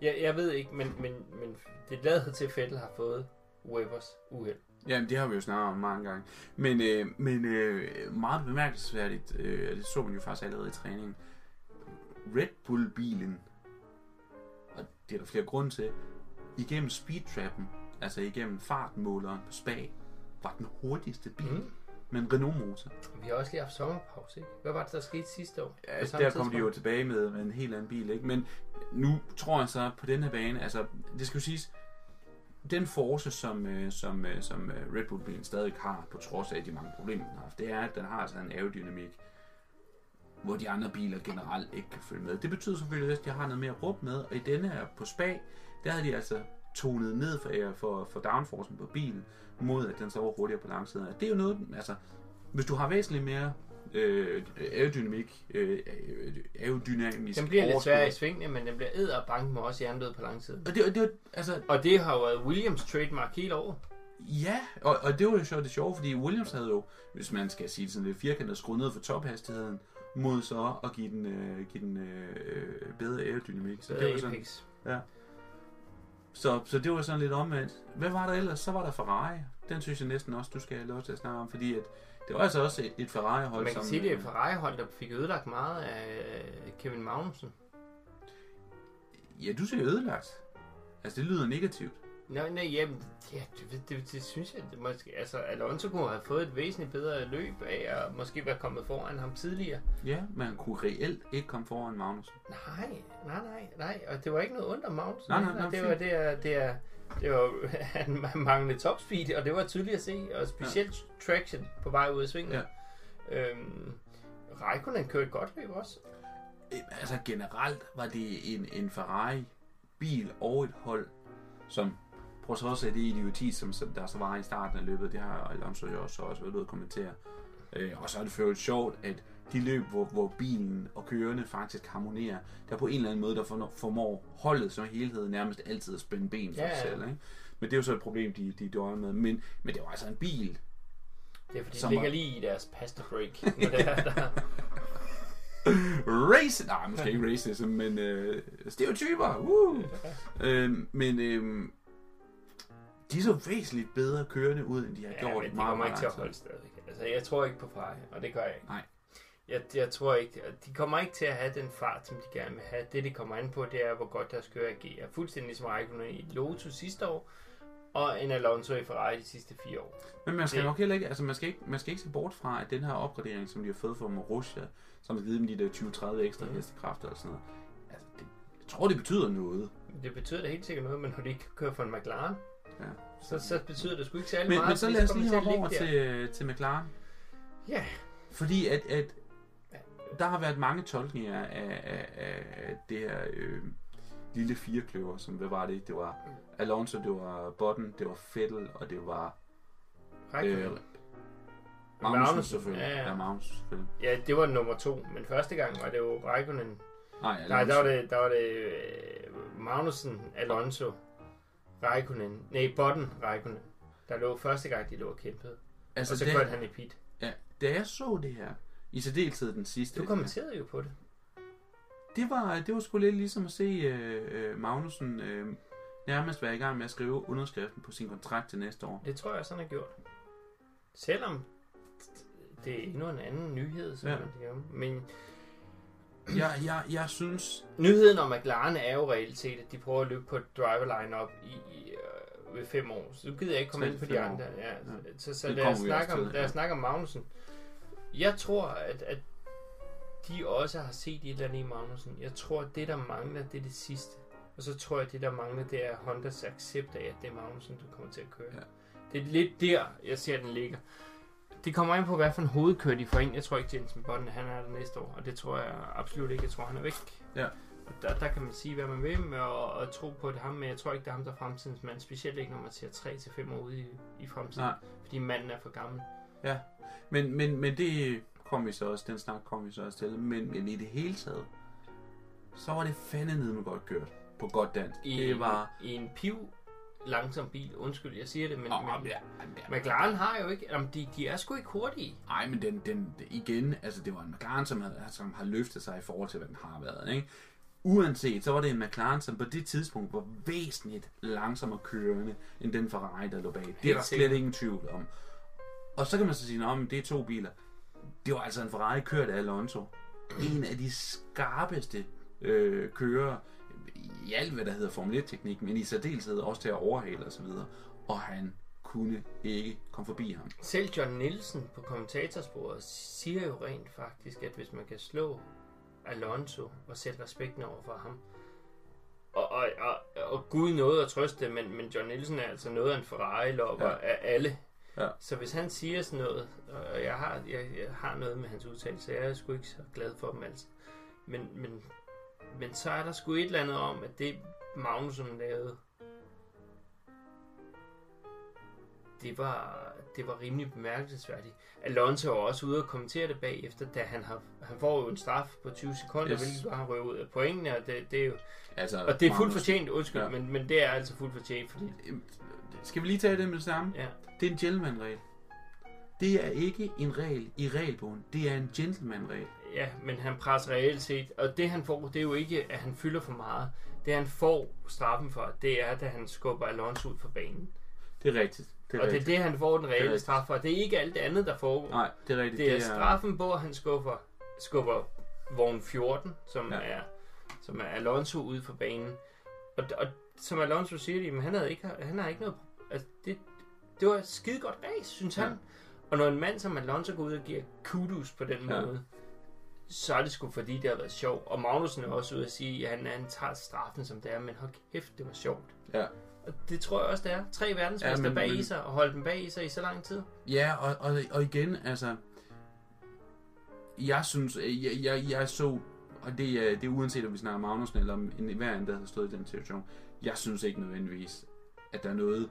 Jeg, jeg ved ikke, men, men, men det lader til, at Vettel har fået Webbers uheld. Jamen, det har vi jo snakket om mange gange. Men, øh, men øh, meget bemærkelsesværdigt, øh, det så man jo faktisk allerede i træningen, Red Bull-bilen, og det er der flere grunde til, igennem speedtrappen, altså igennem fartmåleren på spag, var den hurtigste bil Mm. med en Renault-motor. Vi har også lige haft sommerpause, ikke? Hvad var det, der skete sidste år? Ja, samme der kom de jo tilbage med, med en helt anden bil, ikke? Men nu tror jeg så på den her bane, altså det skal jo siges, den force, som, øh, som, øh, som øh, Red Bull-bilen stadig har, på trods af de mange problemer, den har haft, det er, at den har altså en aerodynamik, hvor de andre biler generelt ikke kan følge med. Det betyder selvfølgelig at de har noget mere at råbe med, og i denne her på spag, der havde de altså tonet ned for, for, for downforcen på bilen, mod at den så var hurtigere på langsiden. Det er jo noget, altså, hvis du har væsentligt mere øh, aerodynamik, øh, aerodynamisk Den bliver lidt overskud. sværere i svingene, men den bliver æderbank med også jerndød på lang tid. Og det, og det, altså, Og det har jo været Williams trademark hele året. ja, og, og det var jo så det sjove, fordi Williams havde jo, hvis man skal sige det sådan lidt firkantet, skruet ned for tophastigheden, mod så at give den, øh, give den øh, bedre aerodynamik. Så det, var Bedre sådan, Apex. Så, så det var sådan lidt omvendt. Hvad var der ellers? Så var der Ferrari. Den synes jeg næsten også, du skal have lov til at snakke om, fordi at det var altså også et, et Ferrari-hold, Man kan som... sige, det er øh, et Ferrari-hold, der fik ødelagt meget af Kevin Magnussen. Ja, du siger ødelagt. Altså, det lyder negativt. Nej, nej, jamen, ja, det, det, det, synes jeg, det måske, altså, Alonso kunne have fået et væsentligt bedre løb af at måske være kommet foran ham tidligere. Ja, men han kunne reelt ikke komme foran Magnussen. Nej, nej, nej, nej, og det var ikke noget om Magnussen. Nej, nej, nej, det var, det er, det er, det var, han manglede topspeed, og det var tydeligt at se, og specielt ja. traction på vej ud af svingen. Ja. Øhm, Raikkonen kørte et godt løb også. Altså, generelt var det en, en Ferrari-bil og et hold, som på trods af det idioti, som, som der så var i starten af løbet, det har Alonso jo også, også været ude at kommentere. Øh, og så er det for sjovt, at de løb, hvor, hvor bilen og kørende faktisk harmonerer, der på en eller anden måde, der for- formår holdet som helhed nærmest altid at spænde ben for Ja, sig selv. Ikke? Men det er jo så et problem, de, de døjer med. Men, men det var altså en bil. Det er fordi, de ligger var- lige i deres pasta break. Når det er, der, Race... Nej, måske ikke racism, men øh, stereotyper. Uh! øh, men øh, de så væsentligt bedre kørende ud, end de har ja, gjort men de meget, kommer meget ikke til at holde stadigvæk. Altså, jeg tror ikke på Ferrari, og det gør jeg ikke. Nej. Jeg, jeg tror ikke, at de kommer ikke til at have den fart, som de gerne vil have. Det, det kommer an på, det er, hvor godt deres kører agerer. Fuldstændig ligesom Raikkonen i Lotus sidste år, og en Alonso i Ferrari de sidste fire år. Men man skal Det- nok heller ikke, altså man skal ikke, man skal ikke se bort fra, at den her opgradering, som de har fået fra Marussia, som har givet dem de der 20-30 ekstra Mhm. hestekræfter og sådan noget, altså det, jeg tror, det betyder noget. Det betyder da helt sikkert noget, men når de ikke kan køre for en McLaren, Ja. så, så betyder det sgu ikke særlig Men, meget. men så lad os lige hoppe over ligge der. til, til McLaren. Ja, Fordi at, at der har været mange tolkninger af, af, af det her øh, lille firekløver, som hvad var det? Det var Alonso, det var Button, det var Vettel, og det var Raikkonen. øh, Magnussen Magnussen, selvfølgelig. ja, ja. ja Magnussen selvfølgelig. Ja, det var nummer to, men første gang var det jo Raikkonen. Nej, Alonso. Nej, der var det, der var det øh, Magnussen, Alonso, Raikkonen, nej, Button, Raikkonen. Der lå første gang, de lå og kæmpede. altså, og så det, kørte han i pit. ja, da jeg så det her, i særdeleshed den sidste, Du kommenterede jo på det. det var, det var sgu lidt ligesom at se øh, øh, Magnussen øh, nærmest være i gang med at skrive underskriften på sin kontrakt til næste år. Det tror jeg også, han har gjort. Selvom det er endnu en anden nyhed, som Ja. man kan Men Jeg, jeg, jeg synes, nyheden om McLaren er jo reelt set, at de prøver at løbe på et driver line-up i, i øh, ved fem år. Så nu gider jeg ikke komme ind på de andre. Ja, Så, så Det lad, os snakke om, lad os ja. snakke om Magnussen. Jeg tror, at, at de også har set et eller andet i Magnussen. Jeg tror, at det, der mangler, det er det sidste. Og så tror jeg, at det, der mangler, det er Hondas accept af, at det er Magnussen, der kommer til at køre. Ja. Det er lidt der, jeg ser, den ligger. Det kommer an på, hvad for en hovedkør de får ind. Jeg tror ikke, Jensen Button han er der næste år, og det tror jeg absolut ikke. Jeg tror, han er væk. Ja. Og der, der kan man sige, hvad man vil med at, at tro på det ham, men jeg tror ikke, det er ham, der er fremtidens mand. Specielt ikke, når man ser 3-5 år ude i, i fremtiden. Nej. Fordi manden er for gammel. men, men, men det kom vi så også, den snak kom vi så også til, men, men i det hele taget, så var det fandme med godt kørt, på godt dansk. I, det var... I en piv langsom bil. Undskyld, jeg siger det, men, Åh, men ja, ja, McLaren har jo ikke... Jamen, de, de er sgu ikke hurtige. Nej, men den, den, igen, altså det var en McLaren, som, havde, som har løftet sig i forhold til, hvad den har været. Ikke? uanset, så var det en McLaren, som på det tidspunkt var væsentligt langsommere kørende, end den Ferrari, der lå bag. Det er der slet ingen tvivl om. Og så kan man så sige, at det er to biler. Det var altså en Ferrari kørt af Alonso. En af de skarpeste øh, kører i alt, hvad der hedder Formel 1-teknik, men i særdeleshed også til at overhale og så videre. Og han kunne ikke komme forbi ham. Selv John Nielsen på kommentatorsporet siger jo rent faktisk, at hvis man kan slå Alonso og sætte respekten over for ham, og, og, og, og Gud nåede at trøste, men, men John Nielsen er altså noget af en Ferrari-lopper ja. af alle. Ja. Så hvis han siger sådan noget, og jeg har, jeg, jeg har noget med hans udtalelse, jeg er sgu ikke så glad for dem altså. Men, men, men så er der sgu et eller andet om, at det Magnussen lavede, det var, det var rimelig bemærkelsesværdigt. Alonso var også ude og kommentere det bagefter, da han har, han får jo en straf på 20 sekunder, Yes. hvilket gør, han røver ud af pointene, og det, det er jo, Altså, og det er fuldt fortjent, undskyld, ja. men, men det er altså fuldt fortjent, fordi, Skal vi lige tage det med det samme? ja, Det er en gentleman-regel. Det er ikke en regel i regelbogen. Det er en gentleman-regel. Ja, men han presser reelt set, og det han får, det er jo ikke, at han fylder for meget. Det han får straffen for, det er, da han skubber Alonso ud fra banen. Det er rigtigt. Det er og det er rigtigt. det, han får den er reelle rigtigt. straf for. Det er ikke alt det andet, der foregår. Nej, det er rigtigt. Det er straffen på, at han skubber, skubber vogn 14, som, ja. er, som er Alonso ude for banen. Og, og som Alonso siger, jamen, han, havde ikke, han har ikke noget... Altså, det, det var et skide godt race, synes Ja. han. Og når en mand som Alonso går ud og giver kudos på den Ja. måde, så er det sgu fordi, det har været sjovt. Og Magnussen er også ude at sige, at han, han tager straffen, som det er, men hold kæft, det var sjovt. Ja. Og det tror jeg også, det er. Tre verdensmester Ja, men- bag men- i sig, og holde dem bag i sig i så lang tid. Ja, og, og, og igen, altså... Jeg synes, jeg, jeg, jeg så... Og det er, det er uanset om vi snakker Magnussen eller om en, hver anden, der har stået i den situation. Jeg synes ikke nødvendigvis, at der er noget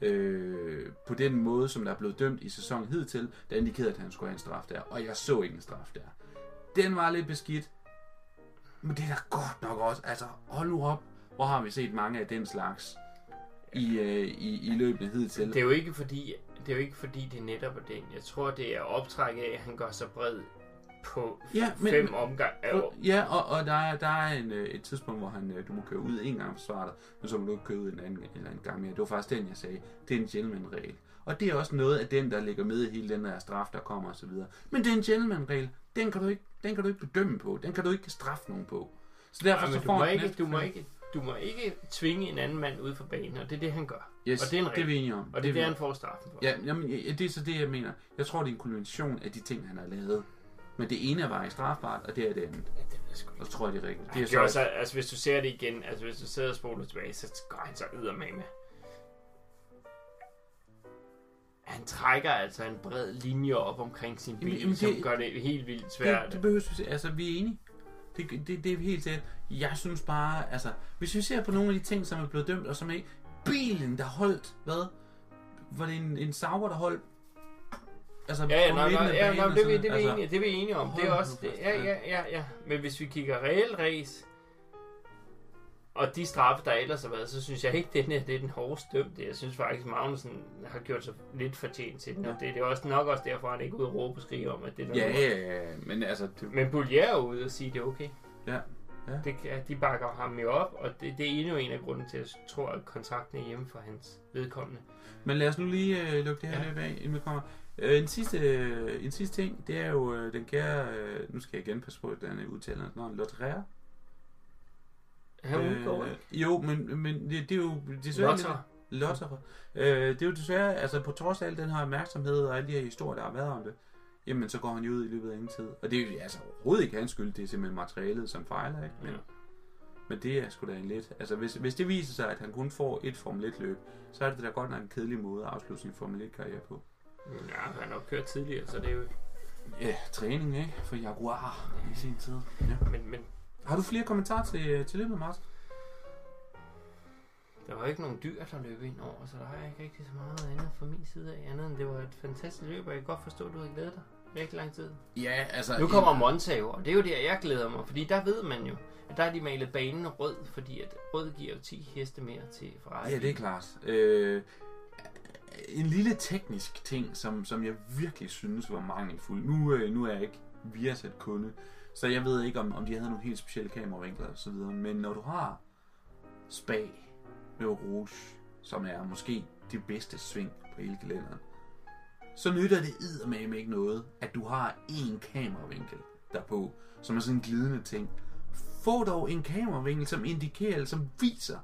øh, på den måde, som der er blevet dømt i sæsonen hidtil, der indikerede, at han skulle have en straf der. Og jeg så ikke en straf der. Den var lidt beskidt. Men det er da godt nok også. Altså, hold nu op. Hvor har vi set mange af den slags i, øh, i, i løbende hidtil? Det er jo ikke fordi, det er jo ikke fordi, det er netop er den. Jeg tror, det er optrækket af, at han gør sig bred på Ja, men- fem omgange. Ja, og, og der er, der er en, øh, et tidspunkt, hvor han, øh, du må køre ud en gang for svaret, men så må du ikke køre ud en anden eller en gang mere. Det var faktisk den, jeg sagde. Det er en gentleman-regel. Og det er også noget af den, der ligger med i hele den der straf, der kommer osv. Men det er en gentleman-regel. Den kan, du ikke, den kan du ikke bedømme på. Den kan du ikke straffe nogen på. Så derfor Ja, så men du får må, ikke, du, må ikke, du må ikke tvinge en anden mand ud for banen, og det er det, han gør. Yes, og det er en det er regel. vi enige om. Og det er vi det, han får straffen for. Ja, jamen, ja, det er så det, jeg mener. Jeg tror, det er en kulmination af de ting, han har lavet. Men det ene var ikke strafbart, og det er det andet. Ja, det ved jeg sgu Og ikke. så tror jeg, det er rigtigt. Det er gjorde så, så, altså hvis du ser det igen, altså hvis du sidder og spoler tilbage, så går han så ydermame Han trækker altså en bred linje op omkring sin bil, Jamen, jamen, som det- gør det helt vildt svært. Det, det behøver vi se. Altså, vi er enige. Det, det, det er helt sikkert. Jeg synes bare, altså, hvis vi ser på nogle af de ting, som er blevet dømt, og som ikke... Bilen, der holdt, hvad? Var det en, en Sauber, der holdt? Altså, Ja, ja, nej, nej, ja, nej, det, er vi, sådan det, er vi noget. enige, det er vi enige om. Det er også, det, ja, ja, ja, ja. Men hvis vi kigger reelt race, og de straffe, der ellers har været, så synes jeg ikke, det er, det er den hårdeste dømte. Jeg synes faktisk, Magnussen har gjort sig lidt fortjent til den, og Ja. det, det er også nok også derfor, han ikke er ude og råbe og skrige om, at det er Ja, noget. ja, ja, men altså... Det, Men Boulier er ude og sige, at det er okay. Ja, ja. Det, kan- de bakker ham jo op, og det, det er endnu en af grunden til, at jeg tror, at kontrakten er hjemme for hans vedkommende. Men lad os nu lige øh, lukke det her Ja. løb af, inden vi kommer. Øh, en, sidste, øh, en sidste ting, det er jo øh, den kære... Øh, nu skal jeg igen passe på, hvordan jeg udtaler den. Nå, Lotterer. Han øh, udgår, ikke? Jo, men, men det, det er jo desværre... Lotter. Lotterer. Øh, det er jo desværre, altså på trods af al den her opmærksomhed og alle de her historier, der har været om det, jamen så går han jo ud i løbet af ingen tid. Og det er jo altså overhovedet ikke hans skyld, det er simpelthen materialet, som fejler, ikke? Men, Ja. men det er sgu da en lidt... Altså hvis, hvis det viser sig, at han kun får et Formel 1 løb, så er det da godt nok en kedelig måde at afslutte sin Formel 1 karriere på. Ja, han har jo kørt tidligere, så det er jo... Ja, træning, ikke? For Jaguar i sin tid. Ja. Men, men Har du flere kommentarer til, til løbet, Martin? der var ikke nogen dyr, der løb ind over, så der er ikke rigtig så meget andet fra min side af, andet end det var et fantastisk løb, og jeg kan godt forstå, at du har glædet dig rigtig lang tid. Ja, altså... Nu kommer Monza jo, og det er jo der, jeg glæder mig, fordi der ved man jo, at der har de malet banen rød, fordi at rød giver jo 10 heste mere til Ferrari. Ja, det er klart. Øh, en lille teknisk ting, som, som jeg virkelig synes var mangelfuld. Nu, øh, nu er jeg ikke Viasat kunde, så jeg ved ikke, om, om de havde nogle helt specielle kameravinkler og så videre. Men når du har spag med Rouge, som er måske det bedste sving på hele gelænderen, så nytter det med ikke noget, at du har én kameravinkel derpå, som er sådan en glidende ting. Få dog en kameravinkel, som indikerer, eller som viser,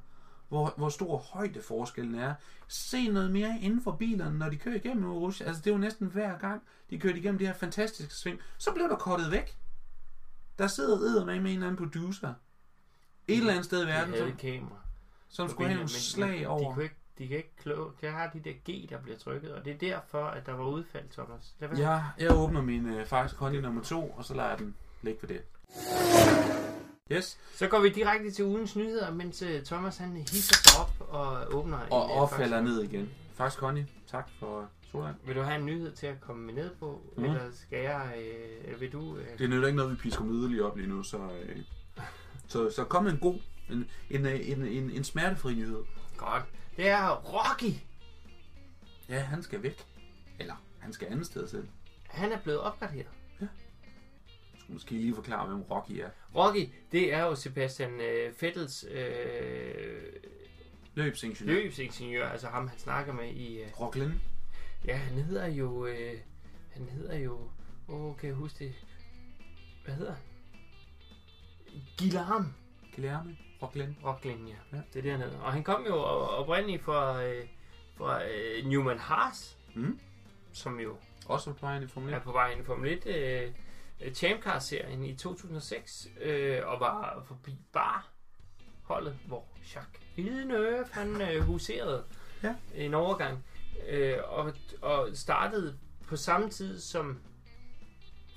hvor, hvor stor højdeforskellen er. Se noget mere inden for bilerne, når de kører igennem Rouge. Altså det er jo næsten hver gang, de kører igennem det her fantastiske sving. Så blev der kortet væk. Der sidder med en eller anden producer. Et eller andet sted i verden, de havde som, kamera. som skulle have nogle slag men over. De kunne ikke, de kan ikke kloge. De har de der G, der bliver trykket, og det er derfor, at der var udfald, Thomas. Lad være. Ja, jeg åbner min øh, faktisk Conti nummer 2, og så lader jeg den ligge for det. Yes, Så går vi direkte til ugens nyheder, mens uh, Thomas han hisser sig op og åbner og en, øh, og falder ned igen. Faktisk Conti, tak for sodavand. Vil du have en nyhed til at komme ned på, Mm. eller skal jeg, øh, eller vil du... Øh, Det nytter ikke noget, vi pisker yderligere op lige nu, så, øh, så, så kom en god, en, en, øh, en, en, en smertefri nyhed. Godt. Det er Rocky. Ja, han skal væk. Eller, han skal andet sted selv. Han er blevet opgraderet. Jeg skulle måske lige forklare, hvem Rocky er. Rocky, det er jo Sebastian øh, Vettels øh, Løbsingeniør. løbsingeniør, altså ham han snakker med i... Øh, Rocklin. Ja, han hedder jo... Øh, han hedder jo... Åh, oh, kan jeg huske det? Hvad hedder han? Guillaume Guilherme. Rocklin. Rocklin, ja. Ja. Det er det, han hedder. Og han kom jo oprindeligt fra, øh, fra øh, Newman Haas, Mm. som jo Også på vejen i Formel 1. er på vej ind i Formel 1 øh, øh, Champ Car-serien i 2006, øh, og var forbi bar holdet, hvor Jacques Villeneuve han øh, huserede Ja. en overgang, øh, og, og startede på samme tid som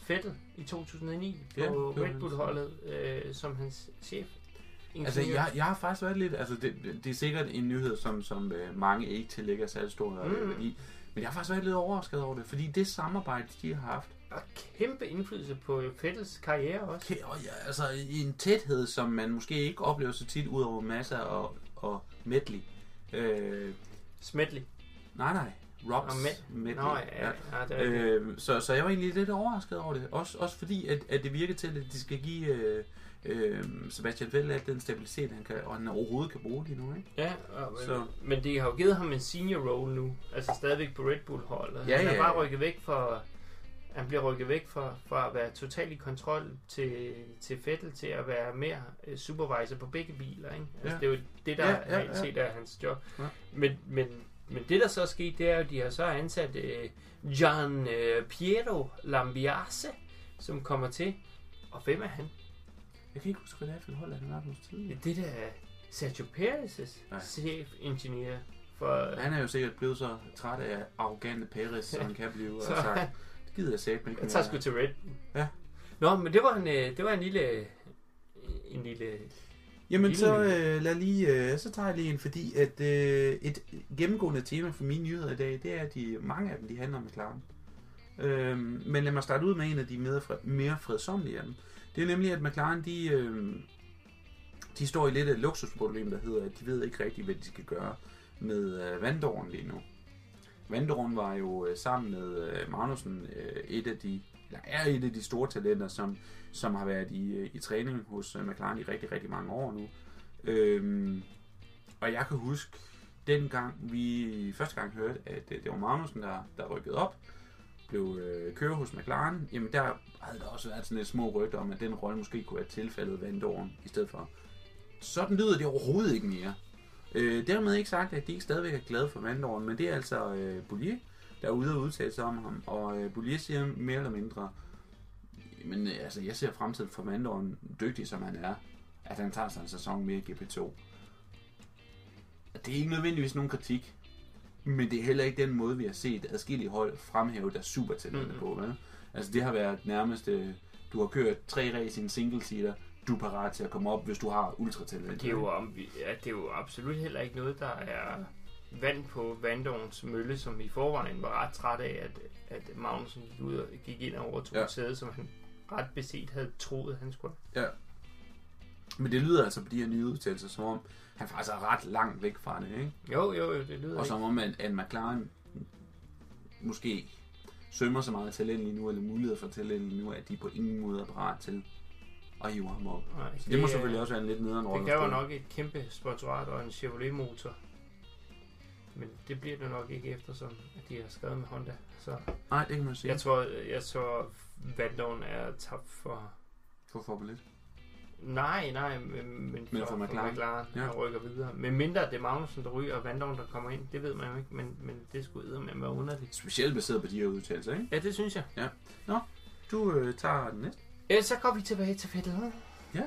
Vettel i 2009 på Ja, var Red Bull-holdet øh, som hans chef. Altså, ingeniør. jeg, jeg har faktisk været lidt... Altså, det, det er sikkert en nyhed, som, som øh, mange ikke tillægger særlig stor Mm. mm. værdi. Men jeg har faktisk været lidt overrasket over det, fordi det samarbejde, de har haft, Og kæmpe indflydelse på Vettels karriere også. okay, og ja, altså i en tæthed, som man måske ikke oplever så tit ud over Massa og, og Medley. Øh, Smedley. Nej, nej. Robs Og Med- Medley. Nå, ja, ja, ja, det er. Øh, så, så jeg var egentlig lidt overrasket over det. Også, også fordi, at, at det virker til, at de skal give øh, øh, Sebastian Vettel den stabilitet, han kan, og han overhovedet kan bruge lige nu. Ikke? Ja, og, Så- så. men de har jo givet ham en senior role nu. Altså stadigvæk på Red Bull holdet. Ja, han er ja, bare rykket væk for... Han bliver rykket væk fra, fra at være totalt i kontrol til, til Vettel til at være mere øh, supervisor på begge biler. Ikke? Altså, Ja. Det er jo det, der Ja, ja, ja, ja, ja. set er hans job. Ja. Men, men, men det, der så er sket, det er jo, at de har så ansat øh, Gian øh, Piero Lambiase, som kommer til. Og hvem er han? Jeg kan ikke huske, hvad det er for et hold, han har hos tidligere. Det der er Sergio Perez' chef-ingeniør for... Han er jo sikkert blevet så træt af arrogante Paris, som han kan blive, og Så- sagt, det gider jeg sætte ikke Jeg tager sgu til Red. Ja. Nå, men det var en, øh, det var en lille... En lille... Jamen, så, øh, lad lige, øh, så tager jeg lige en, fordi at øh, et gennemgående tema for mine nyheder i dag, det er, at de, mange af dem, de handler om McLaren. Øhm, men lad mig starte ud med en af de mere, fred, mere fredsomlige af dem. Det er nemlig, at McLaren, de, øh, de står i lidt af et luksusproblem, der hedder, at de ved ikke rigtigt, hvad de skal gøre med øh, Vandoren lige nu. Vandoren var jo øh, sammen med øh, Magnussen øh, et af de, eller er et af de store talenter, som, som har været i, øh, i træning hos øh, McLaren i rigtig, rigtig mange år nu. Øhm, og jeg kan huske, dengang vi første gang hørte, at øh, det var Magnussen, der, der rykkede op, blev øh, kører hos McLaren, jamen der havde der også været sådan et små rygter om, at den rolle måske kunne være tilfældet Vandoren i stedet for. Sådan lyder det overhovedet ikke mere. Øh, dermed ikke sagt, at de ikke stadigvæk er glade for Vandoren, men det er altså øh, Boulier, der er ude og udtale sig om ham, og øh, Boulier siger mere eller mindre, men øh, altså, jeg ser fremtiden for Vandoren, dygtig som han er, at han tager sig en sæson mere i GP2. Det er ikke nødvendigvis nogen kritik, men det er heller ikke den måde, vi har set adskillige hold fremhæve deres supertalenter Mhm. på. Vel? Altså det har været nærmest, øh, du har kørt tre race i en single seater, du er parat til at komme op, hvis du har ultratalent. Det er, jo, om- ja, det er jo absolut heller ikke noget, der er vand på Vandovns mølle, som i forvejen var ret træt af, at, at Magnussen gik ud og gik ind og overtog Ja. ja. sæde, som han ret beset havde troet, han skulle. Men det lyder altså på de her nye udtalelser, som om han faktisk er ret langt væk fra det, ikke? Jo, jo, jo, det lyder Og som om, at, at McLaren måske sømmer så meget talent lige nu, eller mulighed for talent lige nu, at de på ingen måde er parat til og hiver ham op. Nej, Så det må selvfølgelig også være en lidt nederen rolle. Det at kræver spille. nok et kæmpe sponsorat og en Chevrolet-motor. Men det bliver det nok ikke eftersom, at de har skrevet med Honda. Så Nej, det kan man sige. jeg tror, jeg tror Vandoven er tabt for... For Formel 1. Nej, nej, men, men, Men for McLaren. McLaren Ja. ja. rykker videre. Men mindre det er Magnussen, der ryger, og Vandoven, der kommer ind, det ved man jo ikke, men, men det skulle med være underligt. Specielt baseret på de her udtalelser, ikke? Ja, det synes jeg. Du øh, tager den næste. Øh, så går vi tilbage til Vettel. Ja.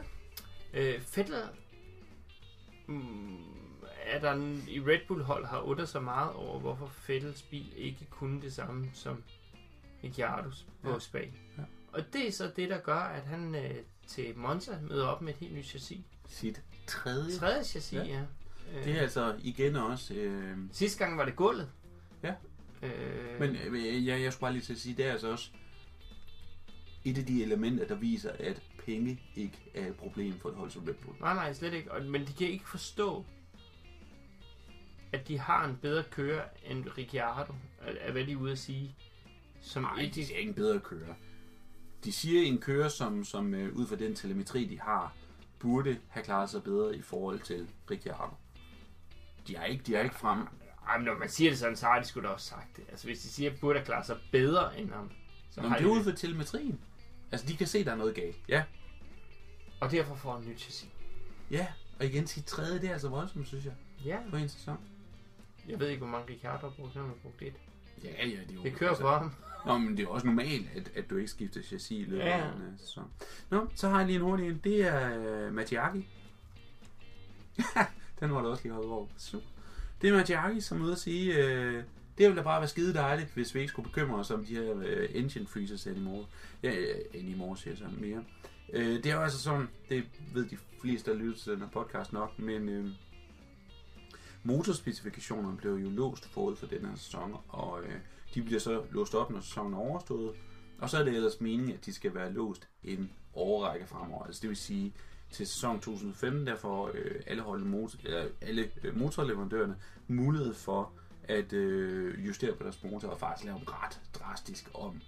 Øh, Vettel mm, er der en, i Red Bull hold har undret sig meget over, hvorfor Vettels bil ikke kunne det samme som Ricciardos på Ja. ja. Og det er så det, der gør, at han øh, til Monza møder op med et helt nyt chassis. Sit tredje. Tredje chassis, Ja. ja. Øh, Det er altså igen også... Øh, Sidste gang var det gulvet. Ja. Øh, men øh, jeg, jeg skulle bare lige til at sige, det er altså også et af de elementer, der viser, at penge ikke er et problem for et hold som Red Bull. Nej, nej, slet ikke. Og, men de kan ikke forstå, at de har en bedre kører end Ricciardo, er, er hvad de er ude at sige. Som Nej, ikke, de er ikke en bedre kører. De siger en kører, som, som øh, ud fra den telemetri, de har, burde have klaret sig bedre i forhold til Ricciardo. De er ikke, de er ikke frem. Ej, men når man siger det sådan, så har de sgu da også sagt det. Altså, hvis de siger, at burde have klaret sig bedre end ham, så Nå, har de det er ud fra telemetrien. Altså, de kan se, der er noget galt. Ja, Og derfor får han nyt chassis. ja. Og igen, sit tredje, det er altså voldsomt, synes jeg, Ja. på en sæson. Jeg ved ikke, hvor mange Ricciardo har brugt. Han har brugt et. Ja, ja, det er jo... Det kører for ham. Nå, men det er også normalt, at, at du ikke skifter chassis i løbet Ja. af en uh, sæson. Nå, så har jeg lige en hurtig en. Det er uh, Matiaki. Den var du også lige holdt over. Super. Det er Matiaki, som er ude at sige, uh, det ville da bare være skide dejligt, hvis vi ikke skulle bekymre os om de her uh, engine freezers anymore. Ja, uh, anymore, siger jeg så mere. Uh, det er jo altså sådan, det ved de fleste, der lytter til den her podcast nok, men uh, motorspecifikationerne blev jo låst forud for den her sæson, og uh, de bliver så låst op, når sæsonen er overstået. Og så er det ellers meningen, at de skal være låst en overrække fremover. Altså det vil sige, til sæson 2015, der får øh, alle, hold motor, eller alle øh, motorleverandørerne mulighed for at øh, justere på deres motor og faktisk lave dem ret drastisk om,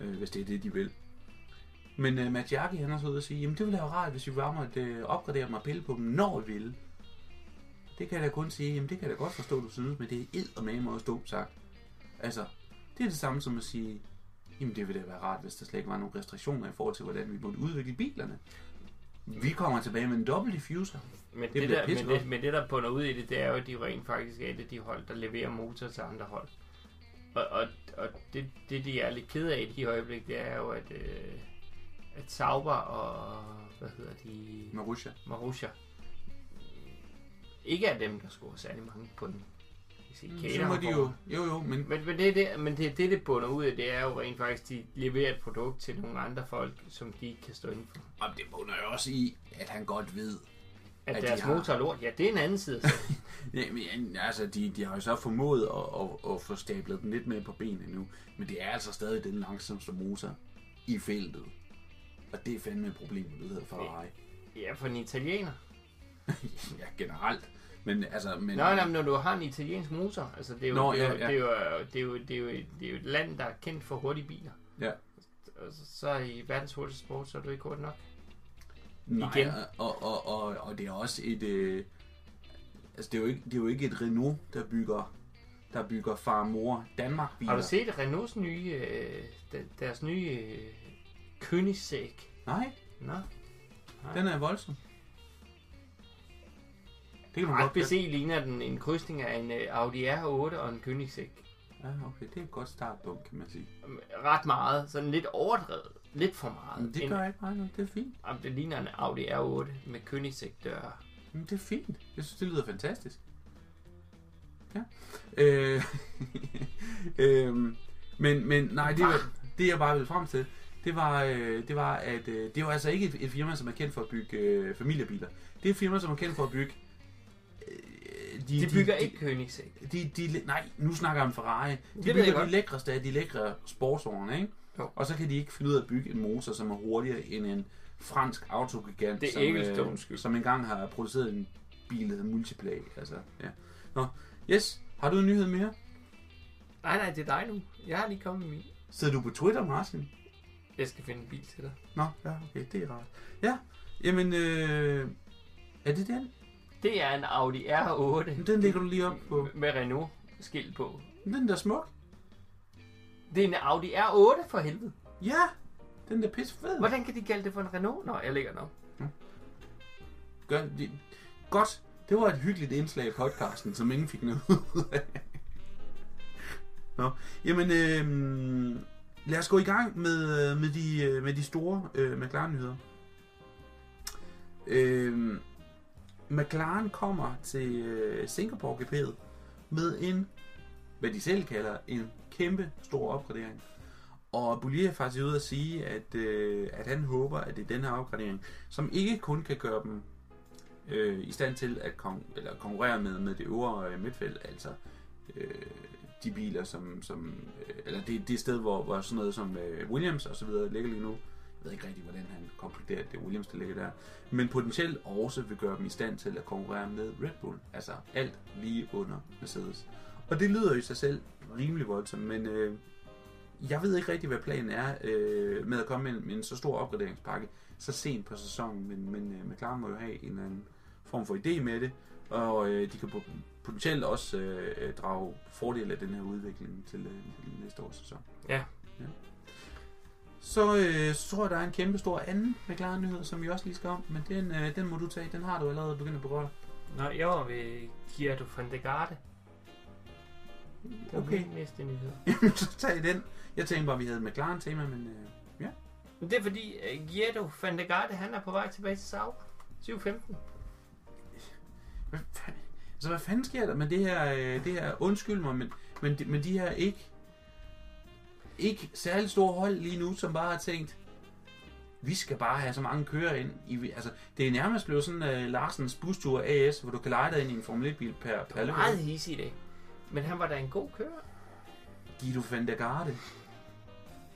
øh, hvis det er det, de vil. Men øh, Matt Jarki, han har så ude at sige, jamen det ville være rart, hvis vi var med at øh, opgradere dem og pille på dem, når vi vil. Det kan jeg da kun sige, jamen det kan jeg da godt forstå, du synes, men det er eddermame også dumt sagt. Altså, det er det samme som at sige, jamen det ville da være rart, hvis der slet ikke var nogen restriktioner i forhold til, hvordan vi burde udvikle bilerne. Vi kommer tilbage med en dobbelt diffuser. Men Det det, der, men, det, men det, der bunder ud i det, det er jo, at de rent faktisk er et af de hold, der leverer motor til andre hold. Og, og, og det, det, de er lidt ked af i de øjeblik, det er jo, at, øh, at Sauber og, hvad hedder de, Marussia. Marussia, ikke er dem, der scorer særlig mange på den. Så må de jo, jo jo, men Men, men, det, er det, men det, det, det bunder ud af, det er jo rent faktisk, de leverer et produkt til nogle andre folk, som de ikke kan stå inden for. og det bunder jo også i, at han godt ved, At, At de deres har- motor er lort, ja, det er en anden side. Ja, men, altså, de, de har jo så formået at, at, at få stablet den lidt mere på benene nu. Men det er altså stadig den langsomste motor i feltet. Og det er fandme et problem, det hedder Ferrari. ja, for en italiener. ja, generelt. Men altså, men... Nå, nej, men når du har en italiensk motor, altså det er jo, Nå, det, er, ja, jo, ja. det, er jo, det, er jo, det, er jo, det er jo et land, der er kendt for hurtige biler. Ja. Og så, i verdens hurtigste sport, så er du ikke hurtigt nok. Nej, igen. Og, og, og, og det er også et... Øh, altså, det er, jo ikke, det er jo ikke et Renault, der bygger der bygger far mor Danmark biler. Har du set Renaults nye, øh, de- deres nye øh, Koenigsegg? Nej, Nå, den er voldsom. Det kan man ret godt BC ligner den en krydsning af en øh, Audi R8 og en Koenigsegg. Ja, okay, det er et godt startpunkt, kan man sige. Ret meget, sådan lidt overdrevet. Lidt for meget. Men det En- gør ikke meget noget, det er fint. Jamen, det ligner en Audi R8 med Koenigsegg døre. Men det er fint. Jeg synes, det lyder fantastisk. Ja. Øh, øh, men, men nej, det, var, det jeg bare ville frem til, det var, øh, det var at øh, det var altså ikke et, et firma, som er kendt for at bygge øh, familiebiler. Det er et firma, som er kendt for at bygge... Øh, De, de bygger ikke Koenigsegg. De, de, nej, nu snakker jeg om Ferrari. De bygger de lækreste af de lækre sportsvogne, ikke? Jo. Og så kan de ikke finde ud af at bygge en motor, som er hurtigere end en fransk autogigant, Det er som, skyld. som engang har produceret en bil, der hedder Multiplay. Altså, ja. Nå, yes. Har du en nyhed mere? Nej, nej, det er dig nu. Jeg har lige kommet med min. Sidder du på Twitter, Martin? Jeg skal finde en bil til dig. Nå, ja, okay, det er rart. Ja, jamen, øh, er det den? Det er en Audi R8 Den ligger du lige op på. med Renault skilt på. Den der smuk. Det er en Audi R8 for helvede. Ja, den der pisse fed. Hvordan kan de kalde det for en Renault? Nå, jeg ligger nok. Gør, det, godt. Det var et hyggeligt indslag i podcasten, som ingen fik noget ud af. Nå, jamen, øh, lad os gå i gang med, øh, med, de, øh, med de store øh, McLaren-nyheder. Øh, McLaren kommer til øh, Singapore GP'et med en, hvad de selv kalder, en kæmpe stor opgradering. Og Boulier er faktisk ude at sige, at, øh, at han håber, at det er den her opgradering, som ikke kun kan gøre dem øh, i stand til at kon- eller konkurrere med, med det øvre øh, midtfelt, altså øh, de biler, som, som øh, eller det, det sted, hvor, hvor sådan noget som øh, Williams og så videre ligger lige nu. Jeg ved ikke rigtig, hvordan han konkluderer, at det er Williams, der ligger der. Men potentielt også vil gøre dem i stand til at konkurrere med Red Bull. Altså alt lige under Mercedes. Og det lyder i sig selv rimelig voldsomt, men øh, jeg ved ikke rigtig, hvad planen er øh, med at komme med en, med en så stor opgraderingspakke så sent på sæsonen, men, men øh, McLaren må jo have en eller anden form for idé med det, og øh, de kan po- potentielt også øh, drage fordel af den her udvikling til, øh, til næste års sæson. Ja. ja. Så, øh, så tror jeg, der er en kæmpe stor anden McLaren-nyhed, som vi også lige skal om, men den, øh, den må du tage. Den har du allerede begyndt at berøre. Nå, jeg var ved Gierto van de Garde. Det var Okay. næste nyhed. Jamen, så tag den. Jeg tænkte bare, vi havde et McLaren-tema, men øh, ja. Men det er fordi, uh, Gierto van de Garde, han er på vej tilbage til Sauber. 715. Hvad, fa- altså, hvad fanden sker der med det her, øh, det her undskyld mig, men, men, de, men de her ikke, ikke særlig store hold lige nu, som bare har tænkt, vi skal bare have så mange kører ind. I, altså, det er nærmest blevet sådan uh, Larsens bustur AS, hvor du kan lege dig ind i en Formel 1-bil per, per løb. Meget hissig i dag. Men han var da en god kører. Guido van der Garde.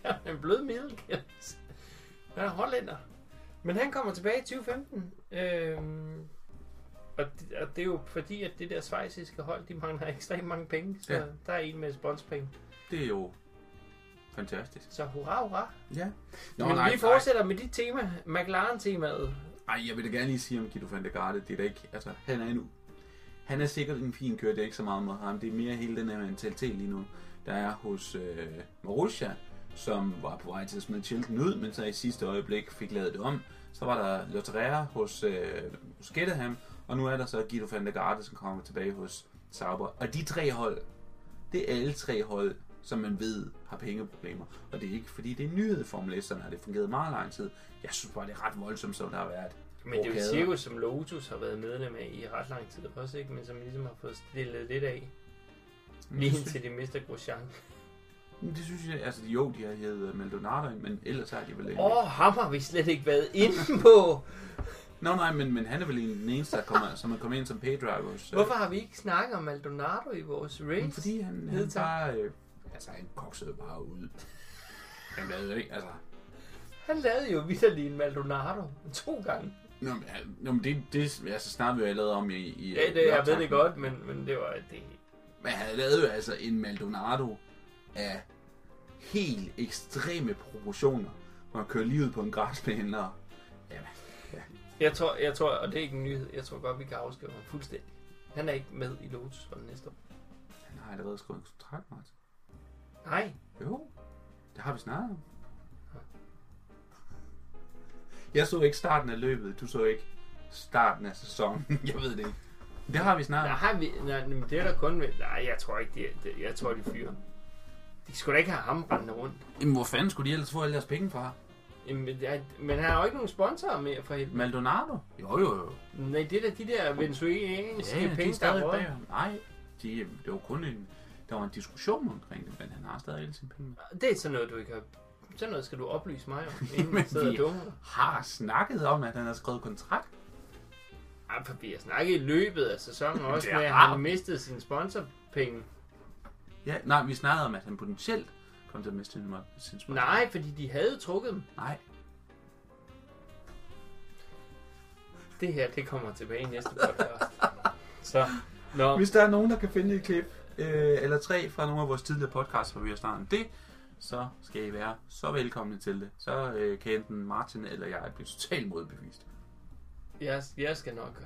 Er en blød middel, kan jeg sige. Han er hollænder. Men han kommer tilbage i 2015. Øhm, og, det, og det er jo fordi, at det der svejsiske hold, de mangler ekstremt mange penge. Så Ja. ja. der er en med sponsorpenge. Det er jo fantastisk. Så hurra, hurra. Ja. Nå, Men vi fortsætter med dit tema, McLaren-temaet. Ej, jeg vil da gerne lige sige om Guido van der Garde, det er da ikke, altså, han er en, han er sikkert en fin kører, det er ikke så meget med ham, det er mere hele den her mentalitet lige nu, der er hos øh, Marussia, som var på vej til at smide Chilton ud, men så i sidste øjeblik fik lavet det om. Så var der Lotterer hos, øh, hos Getterham, og nu er der så Guido van der Garde, som kommer tilbage hos Sauber. Og de tre hold, det er alle tre hold, som man ved har pengeproblemer. Og det er ikke, fordi det er en nyhed i Formel 1, sådan har det fungeret meget lang tid. Jeg synes bare, det er ret voldsomt, som der har været. Men det er jo et cirkus, som Lotus har været medlem af i ret lang tid også, ikke? Men som ligesom har fået stillet lidt af. Lige indtil de mister Grosjean. synes, det synes jeg, altså jo, de har heddet Maldonado, ind, men ellers har de vel ikke. Åh, oh, ham har vi slet ikke været inde på. Nå nej, men, men han er vel den eneste, der kommer, som er kommet ind som paydriver. hos, øh, Hvorfor har vi ikke snakket om Maldonado i vores race? Men fordi han, han bare... Øh, altså, han koksede bare ud. Han lavede ikke, altså... Han lavede jo vidderlig en Maldonado to gange. Nå, men, nå, men det, det altså, snakker vi allerede om i... i Ja, det, jeg ved det godt, men, men det var det. Men han lavede jo altså en Maldonado af helt ekstreme proportioner, hvor han kører lige ud på en græsplæne og... Jamen, Jeg tror, jeg tror, og det er ikke en nyhed, jeg tror godt, vi kan afskrive ham fuldstændig. Han er ikke med i Lotus for næste år. han har allerede skrevet en kontrakt, Martin. Nej, Jo, det har vi snakket om. Jeg så ikke starten af løbet, du så ikke starten af sæsonen. Jeg ved det ikke. Det har vi snakket der om. har vi, nej, men det er der kun ved. Nej, jeg tror ikke, det, er- det jeg tror, de fyrer. De skulle da ikke have ham rendende rundt. Jamen, hvor fanden skulle de ellers få alle deres penge fra? Jamen, er- Men han har jo ikke nogen sponsorer mere for helvede. Maldonado? Jo, jo, jo. Nej, det er da de der venezuelanske Ja, de penge, er stadig der er. Nej, de, det var kun en... Der var en diskussion omkring det, men han har stadig alle sine penge. Det er sådan noget, du ikke har... Sådan noget skal du oplyse mig om, inden Men du sidder vi- og dummer. Har snakket om, at han har skrevet kontrakt. Ej, for vi har snakket i løbet af sæsonen også med, at har han mistede sine sponsorpenge. Ja, nej, vi snakkede om, at han potentielt kom til at miste sin, sin sponsor. Nej, fordi de havde trukket dem. Nej. Det her, det kommer tilbage i næste podcast. Så, nå. Hvis der er nogen, der kan finde et klip, øh, eller tre fra nogle af vores tidligere podcasts, hvor vi har startet det, så skal I være så velkomne til det. Så øh, kan enten Martin eller jeg blive totalt modbevist. Jeg, jeg skal nok.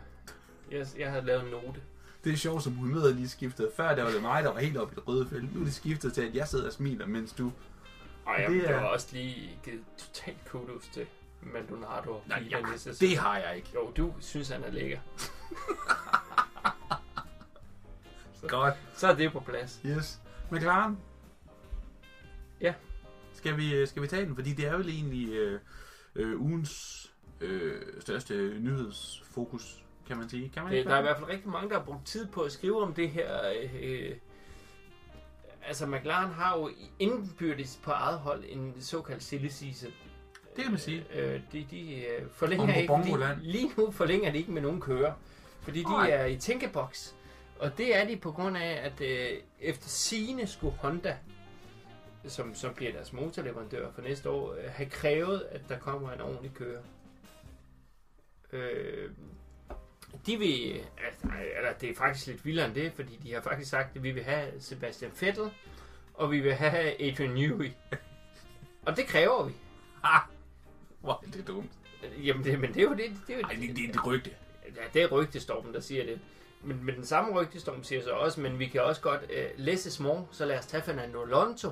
Jeg, jeg har lavet en note. Det er sjovt, som humøret lige skiftede. Før der var det mig, der var helt oppe i det røde felt. Nu er det skiftet til, at jeg sidder og smiler, mens du... Og jeg, Det er- var også lige givet totalt kudos til Maldonado. Nej, ja, det har jeg ikke. Jo, du synes, han er lækker. Godt. Så er det på plads. Yes. McLaren? Ja. Skal vi, øh, skal vi tage den? Fordi det er vel egentlig øh, øh, ugens øh, største nyhedsfokus, kan man sige. Kan man Det, der er i hvert fald rigtig mange, der har brugt tid på at skrive om det her. Øh, altså, McLaren har jo indbyrdes på eget hold en såkaldt silly season. Det kan man sige. Øh, de, de øh, forlænger ikke, Bongoland. lige nu forlænger de ikke med nogen kører. Fordi de Nej. er i tænkeboks. Og det er de på grund af, at øh, efter sine skulle Honda, som, som bliver deres motorleverandør for næste år, øh, have krævet, at der kommer en ordentlig kører. Øh, de vil, altså, eller det er faktisk lidt vildere end det, fordi de har faktisk sagt, at vi vil have Sebastian Vettel, og vi vil have Adrian Newey. Og det kræver vi. Ah, hvor er det dumt. Jamen, det, men det er jo det. det, er jo Ej, det, det er et rygte. Ja, det er rygtestormen, der siger det. Men, men den samme rygtestorm siger så også, men vi kan også godt uh, læse små, så lad os tage Fernando Alonso,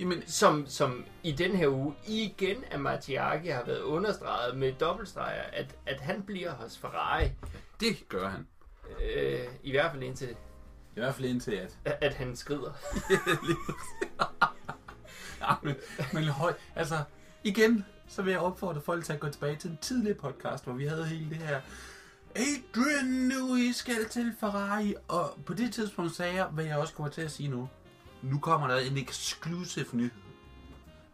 Jamen, som, som i den her uge igen af Mattiaki har været understreget med dobbeltstreger, at, at han bliver hos Ferrari, det gør han. øh, i hvert fald indtil, I hvert fald indtil at... at, at han skrider. Ja, men, men høj, altså, igen, så vil jeg opfordre folk til at gå tilbage til en tidligere podcast, hvor vi havde hele det her Adrian Newey skal til Ferrari, og på det tidspunkt sagde jeg, hvad jeg også kommer til at sige nu. Nu kommer der en exclusive nyhed.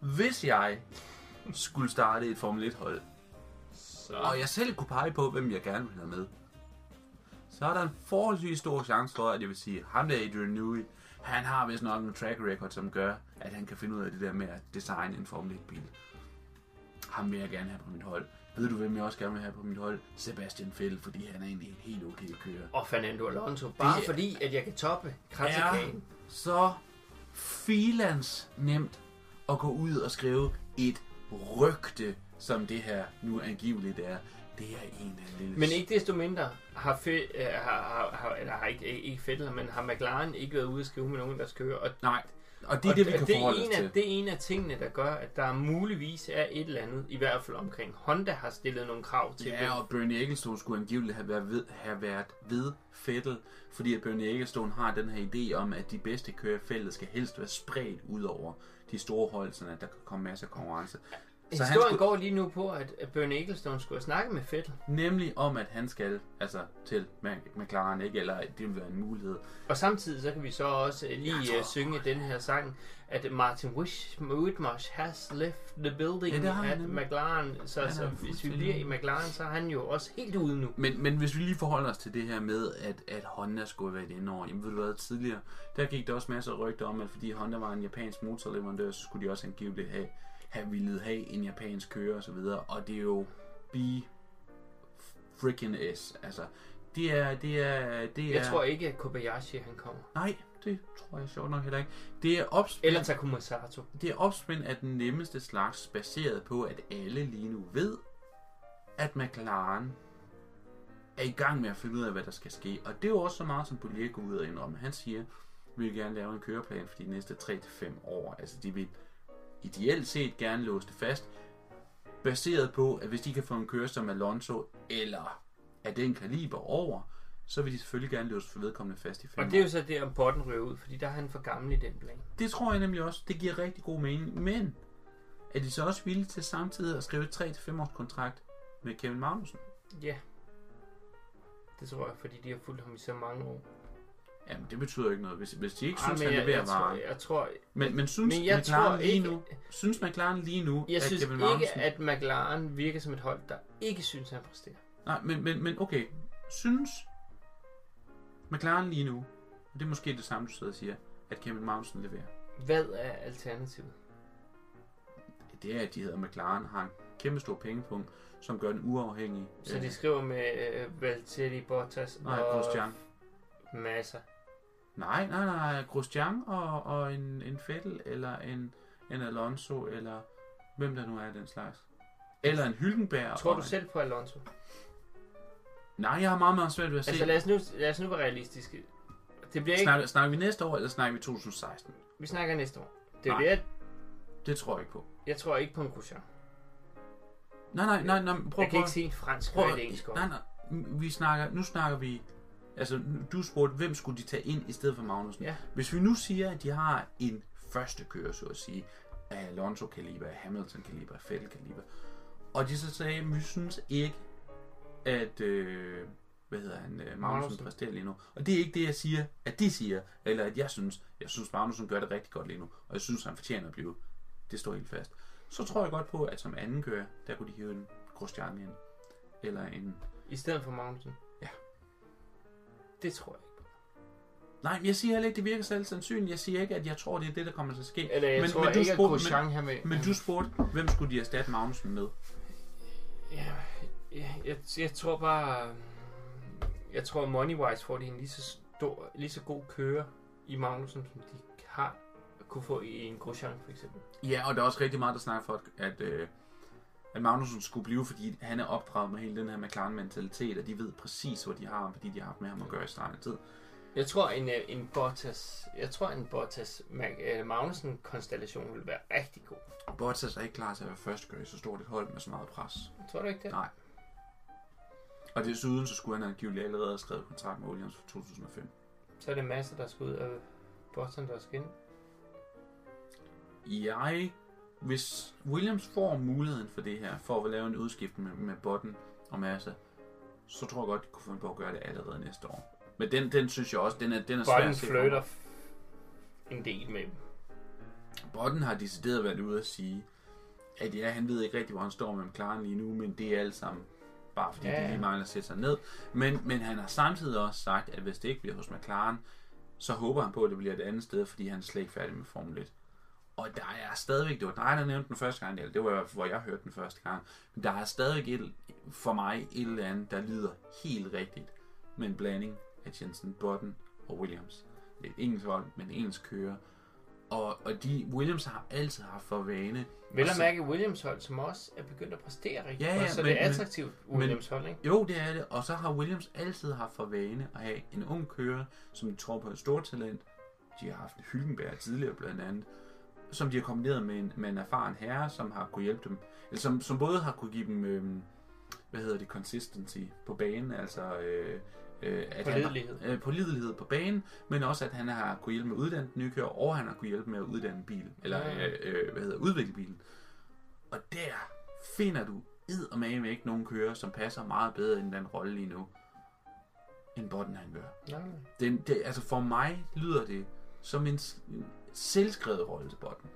Hvis jeg skulle starte et Formel 1-hold, Så. og jeg selv kunne pege på, hvem jeg gerne vil have med, så er der en forholdsvis stor chance for, at jeg vil sige, ham der Adrian Newey, han har vist nok en track record, som gør, at han kan finde ud af det der med at designe en Formel 1-bil. Ham vil jeg gerne have på mit hold. Ved du, hvem jeg også gerne vil have på mit hold? Sebastian Vettel, fordi han er en helt okay kører. Og Fernando Alonso, bare Det- fordi, at jeg kan toppe kransekagen. Så filans nemt at gå ud og skrive et rygte, som det her nu angiveligt er. Det er en af lille... Men ikke desto mindre har, fe, øh, har, har, har, eller har ikke, ikke Fettel, men har McLaren ikke været ude at skrive med nogen, der kører. Og, Nej, og det er og det, vi kan det forholde os en af, til. Det er en af tingene, der gør, at der muligvis er et eller andet, i hvert fald omkring Honda har stillet nogle krav til Ja, og Bernie Ecclestone skulle angiveligt have været ved, have været ved Fettel, fordi at Bernie Ecclestone har den her idé om, at de bedste kører skal helst være spredt ud over de store hold, så at der kan komme masser af konkurrence. Så han Historien skulle, går lige nu på, at at Bernie Ecclestone skulle have snakket med Fettel. nemlig om, at han skal altså til McLaren, ikke? eller at det vil være en mulighed. Og samtidig så kan vi så også øh, lige Jeg tror- tror... synge den her sang, at Martin Wish, Whitmarsh has left the building Ja, at. McLaren. Så, er så hvis vi bliver i McLaren, så er han jo også helt ude nu. Men, men hvis vi lige forholder os til det her med, at, at Honda skulle have været inde over, jamen ved du hvad, tidligere, der gik der også masser af rygter om, at fordi Honda var en japansk motorleverandør, så skulle de også angiveligt have, have ville have en japansk kører og så videre, og det er jo B freaking S, altså, det er, det er, det er, Jeg tror ikke, at Kobayashi han kommer. nej, det tror jeg sjovt nok heller ikke. Det er opspind, Eller Takuma Sato. det er opspind af den nemmeste slags, baseret på, at alle lige nu ved, at McLaren er i gang med at finde ud af, hvad der skal ske. Og det er jo også så meget, som Bollier går ud og indrømme. Han siger, vi vil gerne lave en køreplan for de næste 3-5 år. Altså, de vil ideelt set gerne låse det fast, baseret på, at hvis de kan få en kører som Alonso, eller af den kaliber over, så vil de selvfølgelig gerne låse for vedkommende fast i 5 Og det er jo så der, om botten ryger ud, fordi der er han for gammel i den plan. det tror jeg nemlig også. Det giver rigtig god mening. Men er de så også villige til samtidig at skrive et 3-5 års kontrakt med Kevin Magnussen? Ja. Det tror jeg, fordi de har fulgt ham i så mange år. Jamen, det betyder ikke noget. Hvis, hvis de ikke Ej, synes, han jeg, leverer jeg, varen. jeg tror, Men, men synes men jeg McLaren tror lige ikke, nu, synes McLaren lige nu, jeg at synes Kevin ikke, Magnussen... at McLaren virker som et hold, der ikke synes, han præsterer. Nej, men, men, men okay. Synes McLaren lige nu, og det er måske det samme, du sidder og siger, at Kevin Magnussen leverer. Hvad er alternativet? Det er, at de hedder McLaren, har en kæmpe stor pengepunkt, som gør den uafhængig. Så Øh, de skriver med uh, Valtteri Bottas Nej, og Grosjean. Massa. Nej, nej, nej. Grosjean og, og en, en Vettel eller en, en Alonso, eller hvem der nu er den slags. Eller en Hylkenberg. Tror du en- selv på Alonso? Nej, jeg har meget, meget svært ved at se. Altså lad os nu, lad os nu være realistiske. Det bliver ikke... snakker, snakker vi næste år, eller snakker vi 2016? Vi snakker næste år. Det Nej. bliver... Det tror jeg ikke på. Jeg tror ikke på en Grosjean. Nej, nej, nej, nej prøv, Jeg kan prøv, ikke sige en fransk prøv, og et engelsk nej, nej, vi snakker, nu snakker vi, altså du spurgte, hvem skulle de tage ind i stedet for Magnussen? Ja. Hvis vi nu siger, at de har en første kører, så at sige, af Alonso kaliber, af Hamilton kaliber, af Vettel kaliber, og de så sagde, at vi synes ikke, at, øh, hvad hedder han, øh, Magnussen Magnussen. præsterer lige nu. Og det er ikke det, jeg siger, at de siger, eller at jeg synes. Jeg synes, Magnussen gør det rigtig godt lige nu, og jeg synes, han fortjener at blive. Det står helt fast. Så tror jeg godt på, at som anden kører, der kunne de hive en Grosjean ind. Eller en... I stedet for Magnussen? Det tror jeg ikke. Nej, jeg siger heller ikke, det virker selv sandsynligt. Jeg siger ikke, at jeg tror, det er det, der kommer til at ske. Eller jeg Men- tror men du ikke, at spurgte- Grosjean han vil... Men du spurgte, hvem skulle de erstatte Magnussen med? Ja, ja jeg, jeg tror bare... Jeg tror money-wise får de en lige så, stor, lige så god kører i Magnussen, som de har kunne få i en Grosjean for eksempel. Ja, og der er også rigtig meget, der snakker for, at, at, øh, at Magnussen skulle blive, fordi han er opdraget med hele den her McLaren-mentalitet, og de ved præcis, hvor de har fordi de har haft med ham at gøre i starten af tid. Jeg tror en, øh, en Bottas, jeg tror en Bottas øh, Magnussen konstellation vil være rigtig god. Bottas er ikke klar til at være første kører i så stort et hold med så meget pres. Tror du ikke det? Nej. Og desuden så skulle han angiveligt allerede have skrevet kontrakt med Williams for 2005. Så er det masser, der skal ud af Bottas, der skal ind. Jeg, hvis Williams får muligheden for det her, for at lave en udskift med, med Botten og Massa, så tror jeg godt, de kunne finde på at gøre det allerede næste år. Men den, den synes jeg også, den er, den er svær at se flytter en del med dem. Botten har decideret været ude at sige, at ja, han ved ikke rigtig, hvor han står med McLaren lige nu, men det er alt sammen bare fordi, ja. de lige mangler at sætte sig ned. Men, men han har samtidig også sagt, at hvis det ikke bliver hos McLaren, så håber han på, at det bliver et andet sted, fordi han er slet ikke færdig med Formel 1. Og der er stadigvæk, det var dig, der nævnte den første gang, eller det var hvor jeg hørte den første gang, men der er stadigvæk et, for mig et eller andet, der lyder helt rigtigt med en blanding af Jensen, Botten og Williams. Det er et engelsk hold, men en engelsk kører. Og, og de, Williams har altid haft for vane. Vel at mærke Williams hold, som også er begyndt at præstere rigtig Ja, ja, godt, så men- det er men- attraktivt Williams hold, ikke? Jo, det er det. Og så har Williams altid haft for vane at have en ung kører, som de tror på et stort talent. De har haft Hylkenberg tidligere blandt andet, som de har kombineret med en, med en erfaren herre, som har kunne hjælpe dem. Eller som, som både har kunne give dem, øhm, hvad hedder det, consistency på banen, altså øh, øh, at han, Pålidelighed. øh, pålidelighed på banen, men også at han har kunne hjælpe med at uddanne den nye kører, og han har kunne hjælpe med at uddanne bil, eller Ja. øh, øh, hvad hedder, udvikle bilen. Og der finder du eddermame ikke nogen kører, som passer meget bedre ind i den rolle lige nu, end Botten han gør. Nej. Den, det, altså for mig lyder det som en selvskrevet rolle til Botten.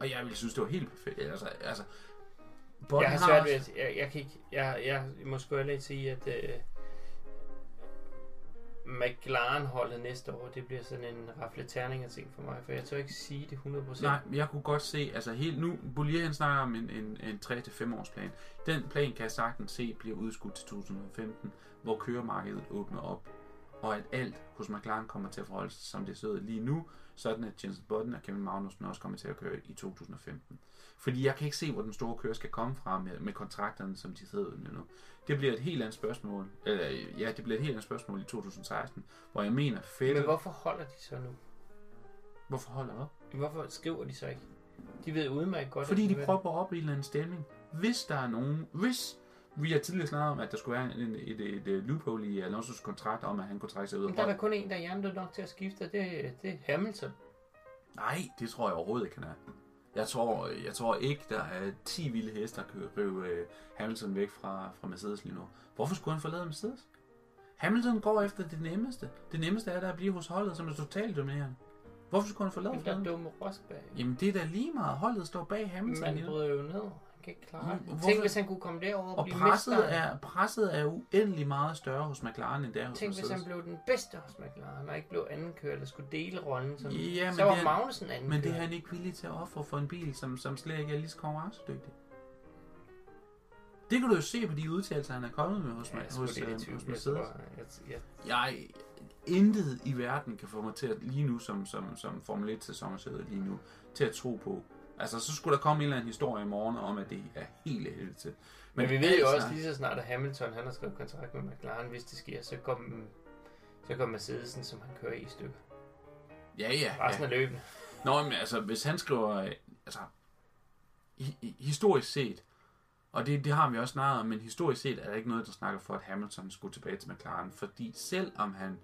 Og jeg ville synes, det var helt perfekt. Altså, altså Botten Jeg har svært ved at, jeg, jeg kan ikke, jeg, jeg må sgu ærligt sige, at øh, McLaren-holdet næste år, det bliver sådan en rafleterning af ting for mig, for jeg tør ikke sige det 100%. Nej, men jeg kunne godt se, altså helt nu, Bolier han snakker om en, en, en 3-5 års plan. Den plan kan jeg sagtens se bliver udskudt til 2015, hvor køremarkedet åbner op, og at alt hos McLaren kommer til at forholde sig, som det ud lige nu, sådan at Jensen Button og Kevin Magnussen også kommer til at køre i 2015. Fordi jeg kan ikke se, hvor den store kører skal komme fra med, med kontrakterne, som de sidder med nu. Det bliver et helt andet spørgsmål. Eller, ja, det bliver et helt andet spørgsmål i 2016, hvor jeg mener, fedt. Men hvorfor holder de så nu? Hvorfor holder hvad? Hvorfor skriver de så ikke? De ved udmærket godt, Fordi de vil- prøver op i en eller anden stemning. Hvis der er nogen... Hvis vi har tidligere snakket om, at der skulle være en, et, et, et loophole i Alonso's kontrakt om, at han kunne trække sig ud Men der er der kun en, der er nok til at skifte, og det, det er Hamilton. Nej, det tror jeg overhovedet ikke, han er. Jeg tror, jeg tror ikke, der er 10 vilde heste, der kan rive øh, Hamilton væk fra, fra Mercedes lige nu. Hvorfor skulle han forlade Mercedes? Hamilton går efter det nemmeste. Det nemmeste er der at blive hos holdet, som er totalt dominerende. Hvorfor skulle han forlade Den der holdet? dumme Rosberg. Jamen det er da lige meget. Holdet står bag Hamilton. Man bryder jo ned. Kan ikke klare det. Tænk, hvis han kunne komme derover og, Og blive presset mester. er, presset er uendelig meget større hos McLaren, end det er hos Tænk, hvis Mercedes. han blev den bedste hos McLaren, og ikke blev anden kører, der skulle dele rollen. Som... Ja, men så var det Magnussen anden Men det er han ikke villig til at ofre for en bil, som, som slet ikke er lige så konkurrencedygtig. Det kan du jo se på de udtalelser, han er kommet med hos, Ja, hos, øh, hos Jeg Mercedes. jeg, jeg, Jeg, intet i verden kan få mig til at lige nu, som, som, som Formel 1 sæson sidder lige nu, til at tro på. Altså, så skulle der komme en eller anden historie i morgen om, at det er helt helvede til. Men, Men vi ved jo altså- også lige så snart, at Hamilton han har skrevet kontrakt med McLaren, hvis det sker, så går, så går Mercedesen, som han kører i stykker. Ja, ja. Resten ja. af løbene. Nå, men altså, hvis han skriver, øh, altså, hi- hi- historisk set, og det, det har vi også snakket om, men historisk set er der ikke noget, der snakker for, at Hamilton skulle tilbage til McLaren, fordi selvom han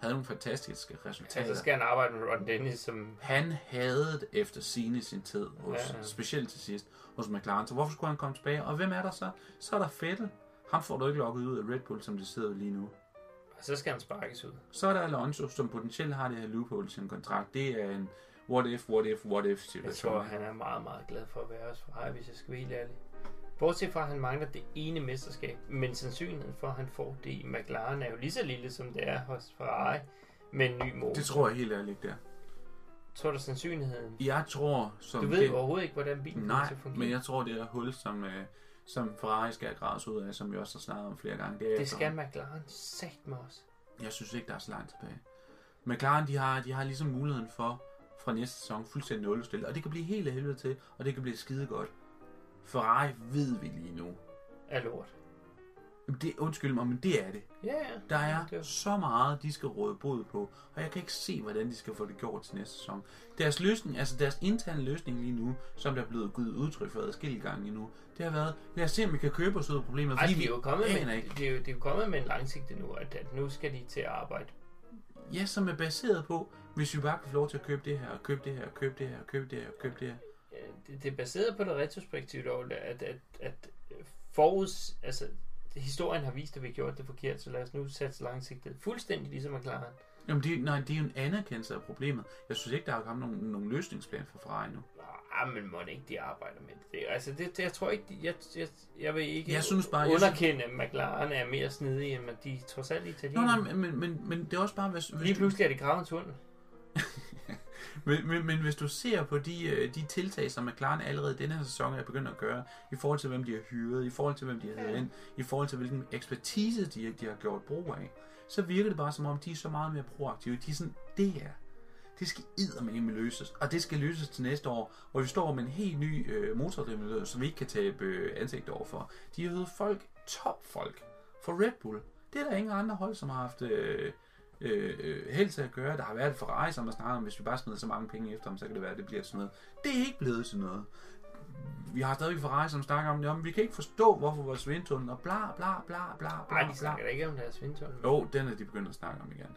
havde nogle fantastiske resultater, Ja, så skal han arbejde med Ron Dennis, som... han havde det efter sine sin tid, hos, Ja, specielt til sidst, hos McLaren. Så hvorfor skulle han komme tilbage? Og hvem er der så? Så er der Vettel. Ham får du ikke lukket ud af Red Bull, som det sidder lige nu. Og så skal han sparkes ud. Så er der Alonso, som potentielt har det her loophole i sin kontrakt. Det er en what if, what if, what if Jeg tror, situation. han er meget, meget glad for at være hos Ferrari, hvis jeg skal være helt ærlig. Bortset fra, at han mangler det ene mesterskab, men sandsynligheden for, at han får det i McLaren er jo lige så lille, som det er hos Ferrari med en ny motor. Det tror jeg helt ærligt der. tror du sandsynligheden? Jeg tror, som Du ved det, overhovedet ikke, hvordan bilen Nej, til at fungere. men jeg tror, det er hul, som, øh, som Ferrari skal have ud af, som vi også har snakket om flere gange. Det, er Det skal. McLaren sagt med os. Jeg synes ikke, der er så langt tilbage. McLaren, de har, de har ligesom muligheden for fra næste sæson fuldstændig nulstil, og det kan blive helt af helvede til, og det kan blive skide godt. Ferrari ved vi lige nu. Er lort. Jamen, Det, undskyld mig, men det er det. Ja, ja. Der er Det så meget, de skal råde bod på, og jeg kan ikke se, hvordan de skal få det gjort til næste sæson. Deres løsning, altså deres interne løsning lige nu, som der er blevet givet udtryk for adskillige gange endnu, det har været, lad os se, om vi kan købe os ud af problemet, Ej, de er jo kommet med, ikke. de er jo, de er jo kommet med en langsigtet nu, at, at nu skal de til at arbejde. Ja, som er baseret på, hvis vi bare kan få lov til at købe det her, og købe det her, og købe det her, og købe det her, og købe det her. Det, det er baseret på det retrospektive dog, at, at, at foruds, altså historien har vist, at vi har gjort det forkert, så lad os nu satse langsigtet. Fuldstændig ligesom McLaren. Jamen, det, nej, det er jo en anerkendelse af problemet. Jeg synes ikke, der er kommet nogen, nogen løsningsplan for Ferrari nu. Ah, men må det ikke, de arbejder med det. det altså, det, det, jeg tror ikke, de, jeg, jeg, jeg vil ikke Jeg synes bare- jeg underkende, at McLaren er mere snedige, end at de trods alt Nå, italienere. nej, men, men, men det er også bare, hvis, hvis Lige pludselig er det gravet tunnel. Men, men, men hvis du ser på de, øh, de tiltag, som McLaren allerede denne her sæson er begyndt at gøre, i forhold til, hvem de har hyret, i forhold til, hvem de har Ja. ind, i forhold til, hvilken ekspertise de, de har gjort brug af, så virker det bare som om, de er så meget mere proaktive. De er sådan, det her, det skal eddermame løses, og det skal løses til næste år, hvor vi står med en helt ny øh, motordrivende, som vi ikke kan tabe øh, ansigt over for. De har hævet folk, topfolk, for Red Bull. Det er der ingen andre hold, som har haft øh, øh, øh, held til at gøre. Der har været Ferrari, som har snakket om, hvis vi bare smider så mange penge efter dem, så kan det være, at det bliver til noget. Det er ikke blevet til noget. Vi har stadig Ferrari, som snakker om det, om vi kan ikke forstå, hvorfor vores vindtunnel, og bla bla bla bla Nej, bla de bla. snakker da ikke om deres vindtunnel. Jo, den er de begyndt at snakke om igen.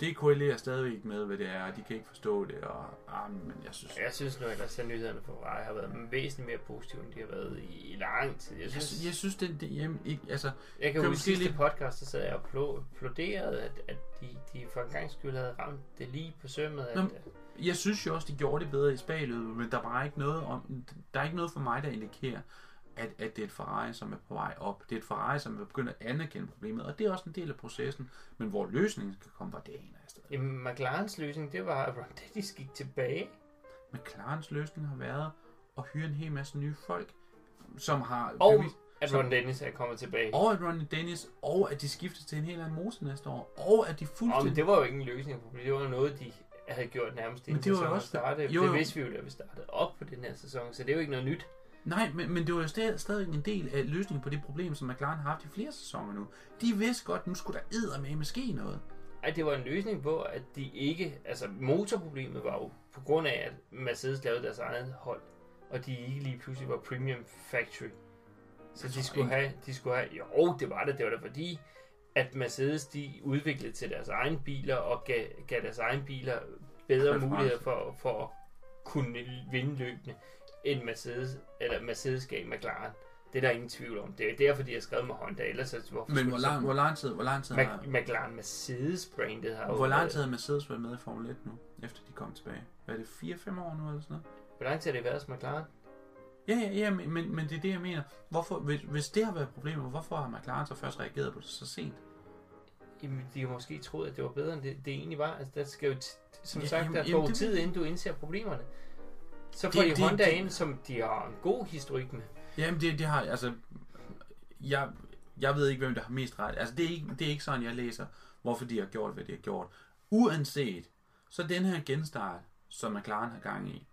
Det korrelerer stadigvæk ikke med, hvad det er, og de kan ikke forstå det, og ah, men jeg synes, Jeg synes nu ellers, at nyhederne for Ferrari har været væsentligt mere positive, end de har været i, i lang tid. Jeg jeg, synes, synes, jeg synes det, det jamen, ikke, altså, jeg kan kan huske sidste lidt- podcast, der sad jeg og plo- applauderet, at, at de, de for en gang skyld havde ramt det lige på sømmet. At, Nå, jeg synes jo også, de gjorde det bedre i spagløbet, men der er bare ikke noget om, der er ikke noget for mig, der indikerer, at, at det er et Ferrari, som er på vej op. Det er et Ferrari, som er begyndt at anerkende problemet, og det er også en del af processen. Men hvor løsningen skal komme, var det aner jeg stadig. Jamen, McLarens løsning, det var, at Ron Dennis gik tilbage. McLarens løsning har været at hyre en hel masse nye folk, som har Og bevis- at Ron Dennis er kommet tilbage. og at Ronnie Dennis, og at de skifter til en helt anden motor næste år, og at de Og men fuldstændig... det var jo ikke en løsning på problemet. Det var noget, de havde gjort nærmest Men inden det sæsonen også- startede. jo, Det jo. vidste vi jo, da vi startede op på den her sæson, så det er jo ikke noget nyt. Nej, men, men det var jo stadig, stadig en del af løsningen på det problem, som McLaren har haft i flere sæsoner nu. De vidste godt, nu skulle der med ske noget. Ej, det var en løsning på, at de ikke... Altså, motorproblemet var jo på grund af, at Mercedes lavede deres eget hold, og de ikke lige pludselig var Premium Factory. Så de skulle, have, de skulle have... Jo, det var det. Det var da fordi, at Mercedes de udviklede til deres egne biler og gav, gav deres egne biler bedre muligheder for, for at kunne vinde løbende, end Mercedes, eller Mercedes gav McLaren. Det er der ingen tvivl om. Det er derfor, de har skrevet med Honda. Ellers, så- hvorfor Men hvor lang, hvor lang tid, hvor lang tid har, Mac- McLaren Mercedes-brandet har hvor lang tid har Mercedes været med i Formel 1 nu, efter de kom tilbage? Hvad er det, 4-5 år nu eller sådan noget? Hvor lang tid har det været hos McLaren? Ja, ja, ja, men, men, det er det, jeg mener. Hvorfor, hvis, hvis det har været problemet, hvorfor har McLaren så først reageret på det så sent? Jamen, de har måske troet, at det var bedre, end det, det egentlig var. Altså, der skal jo, som Ja, sagt, jamen- der går tid, inden du indser problemerne. Så Det- får de det- Honda det- ind, som de har en god historik med. Jamen, det, det har, altså, jeg Jeg ved ikke, hvem der har mest ret. Altså, det er ikke, det er ikke sådan, jeg læser, hvorfor de har gjort, hvad de har gjort. Uanset, så den her genstart, som McLaren har gang i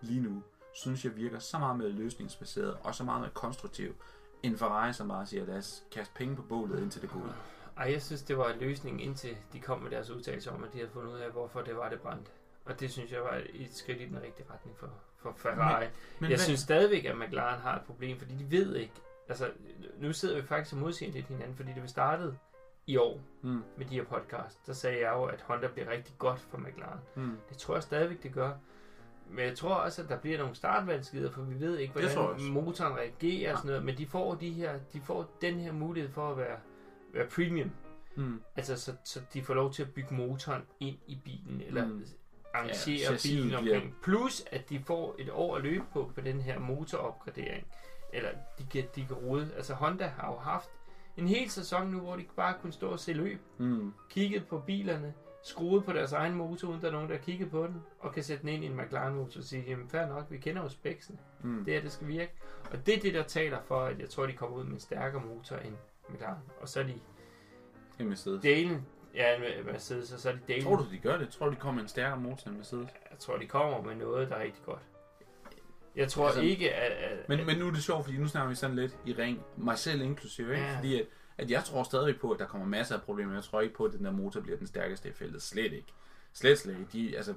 lige nu, synes jeg virker så meget mere løsningsbaseret og så meget mere konstruktiv, end Ferrari, som bare siger, lad os kaste penge på bålet, indtil det går ud. Ej, jeg synes, det var en løsning, indtil de kom med deres udtalelse om, at de havde fundet ud af, hvorfor det var, det brændte. Og det synes jeg var et skridt i den rigtige retning for, for Ferrari. Men, Men jeg hvad- synes stadigvæk, at McLaren har et problem, fordi de ved ikke... Altså, nu sidder vi faktisk og modsiger lidt hinanden, fordi det vi startede i år Mm, med de her podcast, der sagde jeg jo, at Honda bliver rigtig godt for McLaren. mm. Det tror jeg stadigvæk, det gør. Men jeg tror også, at der bliver nogle startvanskeligheder, for vi ved ikke, hvordan motoren reagerer og sådan noget. Men de får, de her, de får den her mulighed for at være, være premium. Mm. Altså, så, så de får lov til at bygge motoren ind i bilen, eller Mm. Arrangere ja, bilen bliver- omkring. Plus, at de får et år at løbe på, på den her motoropgradering. Eller de kan, de kan rode. Altså, Honda har jo haft en hel sæson nu, hvor de bare kunne stå og se løb. Mm. Kigget på bilerne, skruet på deres egen motor, uden der er nogen, der kigger på den, og kan sætte den ind i en McLaren-motor og sige, jamen fair nok, vi kender jo spæksene. Mm. Det er, det skal virke. Og det er det, der taler for, at jeg tror, de kommer ud med en stærkere motor end McLaren. Og så er de delen, ja, med Mercedes, og så er de delen. Tror du, de gør det? Tror du, de kommer med en stærkere motor end Mercedes? Jeg tror, de kommer med noget, der er rigtig godt. Jeg tror Altså, altså, ikke, at... at Men, men nu er det sjovt, fordi nu snakker vi sådan lidt i ring, mig selv inklusive, ikke? Ja. Fordi at, at jeg tror stadig på, at der kommer masser af problemer. Jeg tror ikke på, at den der motor bliver den stærkeste i feltet. Slet ikke. Slet, slet ikke. De, altså,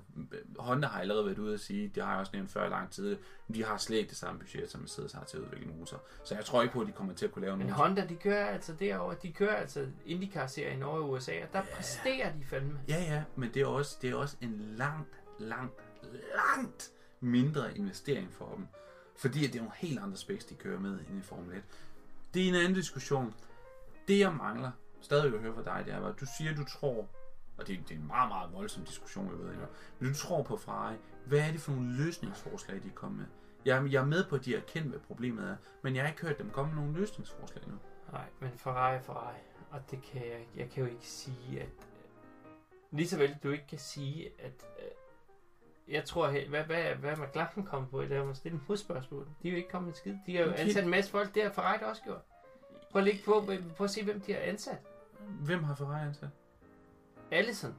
Honda har allerede været ude at sige, det har jeg også nævnt før i lang tid, de har slet ikke det samme budget, som Mercedes har til at udvikle motor. Så jeg tror ikke på, at de kommer til at kunne lave en men motor. Honda, de kører altså derovre, de kører altså IndyCar-serien over i USA, og der Ja. præsterer de fandme. Ja, ja, men det er også, det er også en langt, langt, langt mindre investering for dem. Fordi det er nogle helt andre specs, de kører med ind i Formel 1. Det er en anden diskussion. Det jeg mangler, stadig at høre fra dig, det er, at du siger, at du tror, og det, det er en meget, meget voldsom diskussion, jeg ved ikke, men du tror på Ferrari. Hvad er det for nogle løsningsforslag, de er kommet med? Jeg, jeg er med på, at de har kendt, hvad problemet er, men jeg har ikke hørt dem komme med nogle løsningsforslag nu. Nej, men Ferrari er Ferrari, og det kan jeg, jeg kan jo ikke sige, at... Lige så vel, du ikke kan sige, at... øh, Jeg tror, he- hvad, hvad, hvad er McLaren kommet på i dag? Man stille et modspørgsmål. De er jo ikke kommet med skid. De har jo Okay. ansat en masse folk. Det har Ferrari også gjort. Prøv at, på, prøv at se, hvem de har ansat. Hvem har Ferrari ansat? Allison.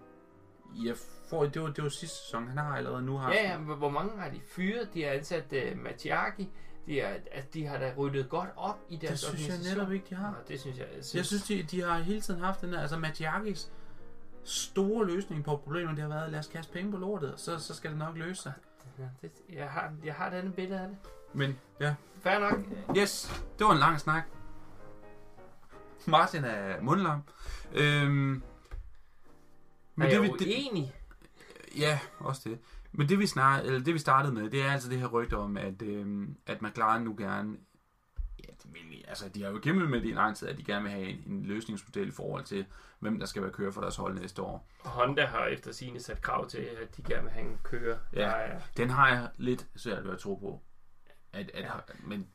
Jeg får, det, var, det var sidste sæson. Han har allerede nu haft... Ja, ja, hvor hvor mange har de fyret? De har ansat uh, Matiaki. De, er, at de har da ryddet godt op i deres det synes jeg netop ikke, de har. Nå, det synes jeg. Jeg synes, Jeg synes, de, de har hele tiden haft den der, altså Matiakis store løsning på problemet, det har været, lad os kaste penge på lortet, så, så skal det nok løse sig. Ja, det, jeg, har, jeg har et andet billede af det. Men ja, Fair nok. yes, det var en lang snak. Martin er mundlam. Øhm, Men er det, jeg vi, jo det, ja, også det. Men det vi, snak, eller det, vi startede med, det er altså det her rygte om, at, øhm, at McLaren nu gerne Ja, de, vil, altså, de har jo kæmpet med det i lang tid, at de gerne vil have en, en løsningsmodel i forhold til, hvem der skal være kører for deres hold næste år. Honda har efter sine sat krav til, at de gerne vil have en kører. Ja. Der er, Den har jeg lidt svært ved at tro på. At, at, ja. Men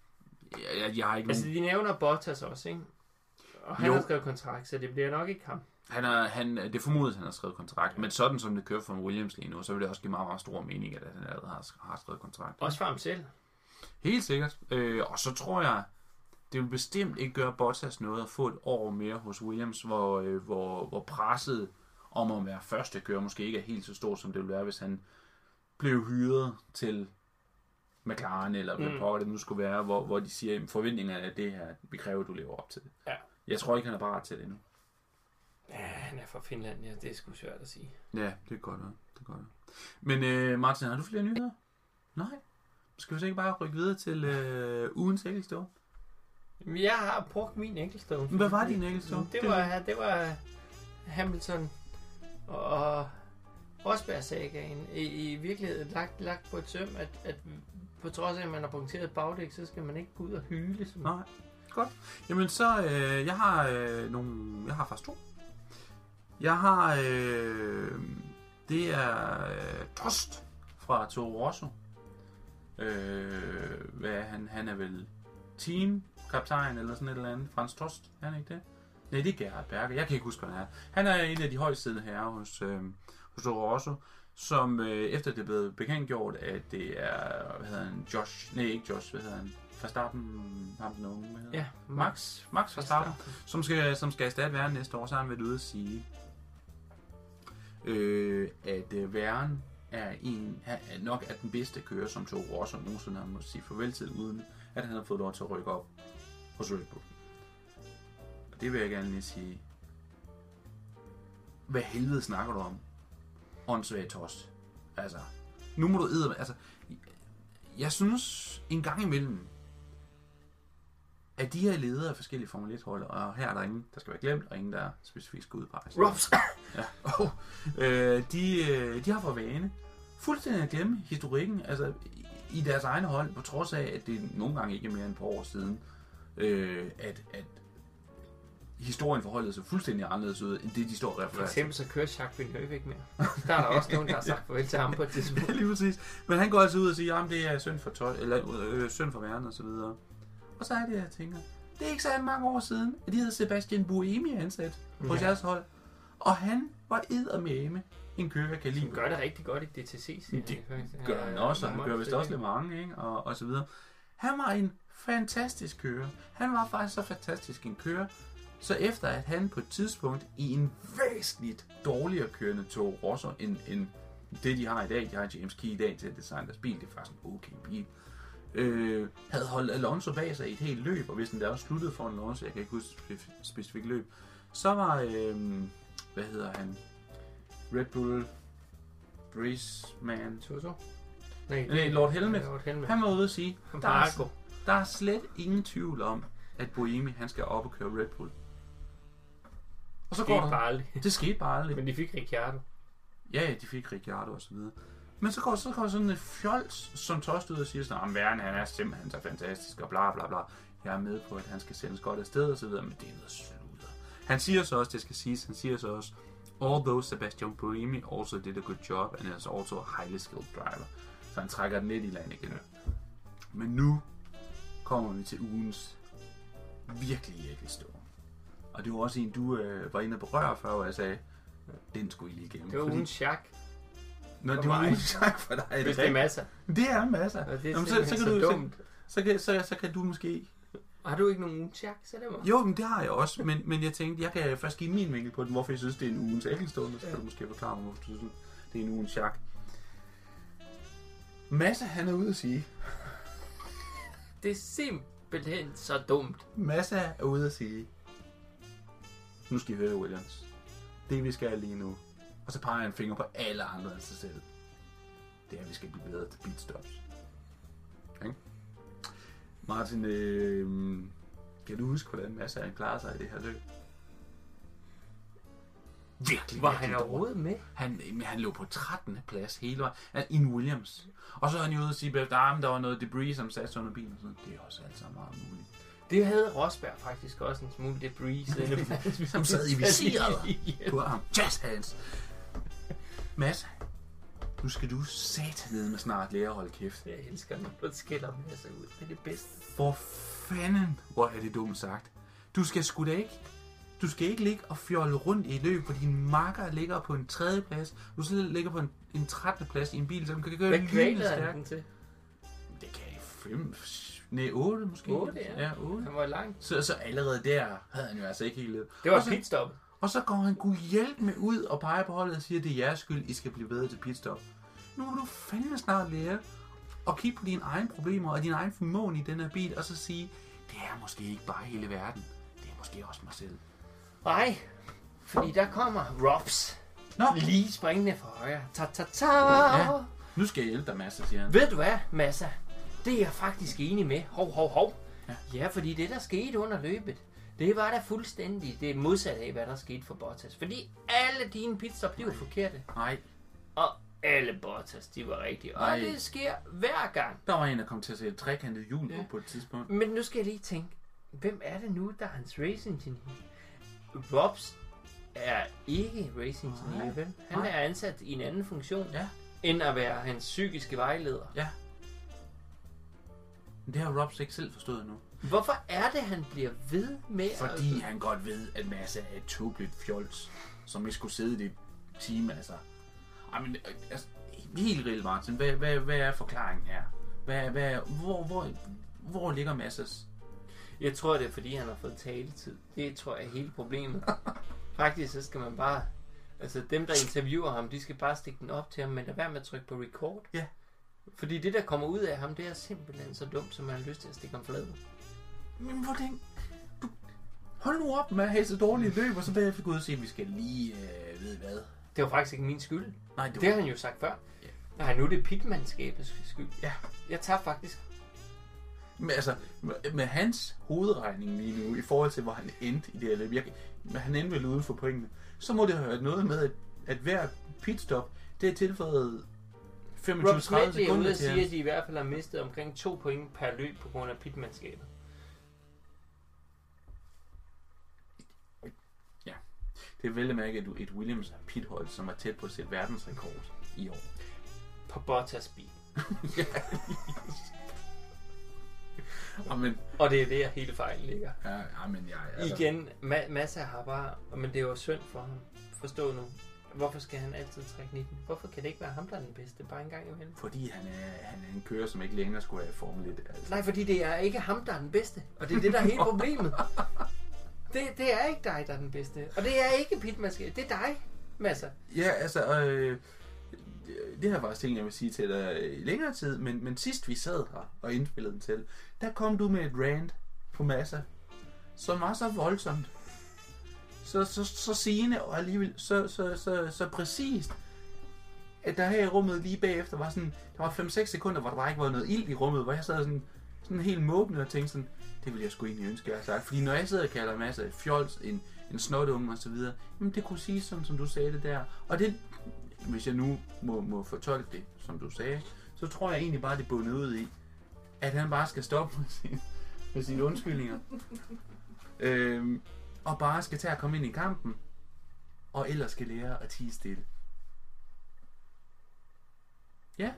jeg, jeg, jeg har ikke altså, nogen... de nævner Bottas også, ikke? Og han Jo. har skrevet kontrakt, så det bliver nok ikke ham. Han er, han, det formodes, at han har skrevet kontrakt, men sådan som det kører for Williams lige nu, så vil det også give meget, meget stor mening, at han allerede har, har skrevet kontrakt. Også for ham selv. Helt sikkert. Øh, og så tror jeg, det vil bestemt ikke gøre Bottas noget at få et år mere hos Williams, hvor, øh, hvor, hvor presset om at være første kører måske ikke er helt så stort, som det ville være, hvis han blev hyret til McLaren, eller hvad Mm. mm. det nu skulle være, hvor, hvor de siger, at forventningerne er det her, vi kræver, at du lever op til det. Ja. Jeg tror ikke, han er parat til det endnu. Ja, han er fra Finland, ja. Det er sgu svært at sige. Ja, det kan godt være. Det kan godt være. Men øh, Martin, har du flere nyheder? Nej. Skal vi så ikke bare rykke videre til øh, ugens enkeltstår? Men Jeg har brugt min enkeltstående. Hvad var din enkeltstående? Det var, det var Hamilton og Rosberg-sagaen i, i virkeligheden lagt, lagt på et søm, at, at på trods af, at man har punkteret bagdæk, så skal man ikke gå ud og hyle. Som... Nej. Godt. Jamen så, øh, jeg har øh, nogle, jeg har faktisk to. Jeg har, øh, det er øh, Trost fra Toro Rosso. Øh, hvad er han? Han er vel teamkaptajn eller sådan et eller andet. Frans Trost, er han ikke det? Nej, det er Gerhard Berger. Jeg kan ikke huske, hvad han er. Han er en af de højst siddende herrer hos, øh, hos Toro Rosso, som øh, efter det blevet bekendtgjort, at det er, hvad hedder han, Josh, nej ikke Josh, hvad hedder han, Verstappen, ham den unge, hvad hedder Ja? Max, Max Verstappen, som skal, som skal erstatte Væren næste år, så har han været ude at sige, øh, at øh, Væren er, en, er nok er den bedste kører, som Toro Rosso nogensinde har måttet sige farvel til, uden at han har fået lov til at rykke op hos Red Bull. Og det vil jeg gerne lige sige. Hvad helvede snakker du om? Åndssvagt tost. Altså, nu må du æde... Altså, jeg synes en gang imellem, at de her ledere af forskellige Formel 1-hold, og her er der ingen, der skal være glemt, og ingen, der specifikt skal udpeges. Robs. Ja. Oh, øh, de, øh, de har for vane fuldstændig at glemme historikken, altså i- deres egne hold, på trods af, at det nogle gange ikke er mere end et par år siden, øh, at, at historien forholdet sig fuldstændig anderledes ud, end det, de står og For refererer til. eksempel så kører Jacques Villeneuve ikke mere. Der er der også nogen, der har sagt farvel til ham på et tidspunkt. Lige præcis. Men han går altså ud og siger, at det er synd for, tøj, eller, øh, synd for verden og så videre. Og så er det, jeg tænker, det er ikke så mange år siden, at de havde Sebastian Buemi ansat på Ja. deres hold. Og han var eddermame en kører, kan lide. Gør det rigtig godt i DTC. siger Det gør han også, og han gør vist også? Le Mans, ikke? Og, og så videre. Han var en fantastisk kører. Han var faktisk så fantastisk en kører, så efter at han på et tidspunkt i en væsentligt dårligere kørende tog Rosso end, end det, de har i dag, de har James Key i dag til at designe deres bil, det er faktisk en okay bil, øh, havde holdt Alonso bag sig i et helt løb, og hvis den der også sluttede for Alonso, jeg kan ikke huske spef- specifikt løb, så var, øh, hvad hedder han, Red Bull Breezeman, Toto? Nej, Nej, Lord Helmet. Lord Helmet. han var ude at sige, der er, der er slet ingen tvivl om, at Boemi han skal op og køre Red Bull. Og så Det går der. bare aldrig. Det skete bare aldrig. Men de fik Ricciardo. Ja, ja, de fik Ricciardo og så videre. Men så går, så går sådan et fjols som tost ud og siger sådan, at Verne, han er simpelthen så fantastisk, og bla bla bla. Jeg er med på, at han skal sendes godt afsted og så videre, men det er noget sludder. Han siger så også, det skal siges, han siger så også, although Sebastian Buemi also did a good job, and is also a highly skilled driver. Så han trækker den lidt i land igen. Men nu kommer vi til ugens virkelig æggelstå. Og det var også en, du øh, var inde og berøre før, hvor jeg sagde, den skulle I lige igennem. Det var fordi- ugen Jacques. Nå, det var ugens tak for dig. Er Hvis det det er masser. Det er masser. Og det er Jamen, så, så, kan så du, så, dumt. så, kan, så, så kan du måske... Har du ikke nogen ugen Jacques? Så det var. Jo, men det har jeg også, men, men jeg tænkte, jeg kan først give min vinkel på den, hvorfor jeg synes, det er en ugens æggelstående, så kan Ja. du måske forklare mig, hvorfor du synes, det er en ugens chak. Massa, han er ude at sige. Det er simpelthen så dumt. Massa er ude at sige. Nu skal I høre, Williams. Det vi skal lige nu. Og så peger han en finger på alle andre end sig selv. Det er, at vi skal blive bedre til pitstops. Okay? Martin, øh, kan du huske, hvordan Massa han klarer sig i det her løb? Virkelig, Var han overhovedet med? Han, men han lå på 13. plads hele vejen. Altså, i en Williams. Og så er han jo ude og sige at der var noget debris, som satte under bilen. og Sådan. Det er også alt sammen meget muligt. Det havde Rosberg faktisk også en smule debris. Som sad i visiret. På ham. Jazz hands. Mads, nu skal du satanede med snart lære at holde kæft. Jeg elsker, når du skælder masser ud. Det er det bedste. For fanden, hvor er det dumt sagt. Du skal sgu da ikke du skal ikke ligge og fjolle rundt i et løb, hvor din marker ligger på en tredje plads. Du skal ligge på en, en 13. plads i en bil, som kan køre Hvad kvalede han den til? Det kan jeg fem, nej, 8 måske. Otte, ja. ja 8. Han var langt. Så, så allerede der havde han jo altså ikke helt. Det var Og så- et pitstop. Og så går han kunne hjælpe med ud og peger på holdet og siger, det er jeres skyld, I skal blive bedre til pitstop. Nu må du fandme snart lære at kigge på dine egne problemer og din egen formåen i den her bil, og så sige, det er måske ikke bare hele verden. Det er måske også mig selv. Nej, fordi der kommer Robs. Nå, Lige springende fra højre. Ta ta ta. Ja. nu skal jeg hjælpe dig, Mads, siger han. Ved du hvad, Massa? Det er jeg faktisk enig med. Hov, hov, hov. Ja. Ja. ja, fordi det, der skete under løbet, det var da fuldstændig det modsatte af, hvad der skete for Bottas. Fordi alle dine de var forkerte. Nej, Og alle Bottas, de var rigtige. Og Ej. det sker hver gang. der var en, der kom til at et trekantet hjul på Ja. på et tidspunkt. Men nu skal jeg lige tænke, hvem er det nu, der er hans racing engineer? Robs er ikke racing Nej. vel? Han Nej. er ansat i en anden funktion, Ja. end at være hans psykiske vejleder. Ja. Men det har Robs ikke selv forstået nu. Hvorfor er det, han bliver ved med Fordi at... han godt ved, at Massa er et tåbeligt fjols, som ikke skulle sidde i det team, altså. Ej, men, øh, altså, helt reelt, Martin, hvad, hvad, hvad er forklaringen her? Hvad, hvad, hvor, hvor, hvor ligger Massas? Jeg tror, det er fordi, han har fået taletid. Det tror jeg er hele problemet. Faktisk, så skal man bare... Altså, dem, der interviewer ham, de skal bare stikke den op til ham, men lad være med at trykke på record. Ja. Fordi det, der kommer ud af ham, det er simpelthen så dumt, som man har lyst til at stikke ham flad. Men hvordan? Du... Hold nu op med at have så dårlige løb, og så bagefter gå ud og sige, at vi skal lige, øh, ved hvad? Det var faktisk ikke min skyld. Nej, det Det har han jo sagt før. Ja. Nej, nu er det pitmandskabets skyld. Ja. Jeg tager faktisk. Men altså, med, hans hovedregning lige nu, i forhold til, hvor han endte i det her løb, jeg, men han endte vel uden for pointene, så må det have været noget med, at, at hver pitstop, det er tilføjet 25-30 Rob Smedley er ude sekunder at til sige, at de i hvert fald har mistet omkring to point per løb på grund af pitmandskabet. Det er vel at mærke, at du et Williams pithold, som er tæt på at sætte verdensrekord i år. På Bottas bil. Og men, Og det er der hele fejlen ligger. ja, ja, men jeg, altså, Igen, ma- Massa har bare... Men det er jo synd for ham. Forstå nu. Hvorfor skal han altid trække 19? Hvorfor kan det ikke være ham, der er den bedste? Bare en gang imellem. Fordi han er, han er en kører, som ikke længere skulle være i Formel 1. Altså. Nej, fordi det er ikke ham, der er den bedste. Og det er det, der er hele problemet. Det, det er ikke dig, der er den bedste. Og det er ikke pitmaske. Det er dig, Massa. Ja, altså, øh, det har jeg faktisk tænkt, jeg vil sige til dig i længere tid, men, men sidst vi sad her og indspillede den til, der kom du med et rant på Massa, som var så voldsomt, så, så, så sigende og alligevel så, så, så, så præcist, at der her i rummet lige bagefter var sådan, der var 5-6 sekunder, hvor der bare ikke var noget ild i rummet, hvor jeg sad sådan, sådan helt måbende og tænkte sådan, det ville jeg sgu egentlig ønske, jeg havde sagt. Fordi når jeg sidder og kalder masser af fjols, en, en snotunge og så videre, jamen det kunne sige sådan, som du sagde det der. Og det, hvis jeg nu må, må fortolke det, som du sagde, så tror jeg egentlig bare, det bundet ud i, at han bare skal stoppe med sine, med sine undskyldninger. øhm, og bare skal tage at komme ind i kampen, og ellers skal lære at tige stille. Ja,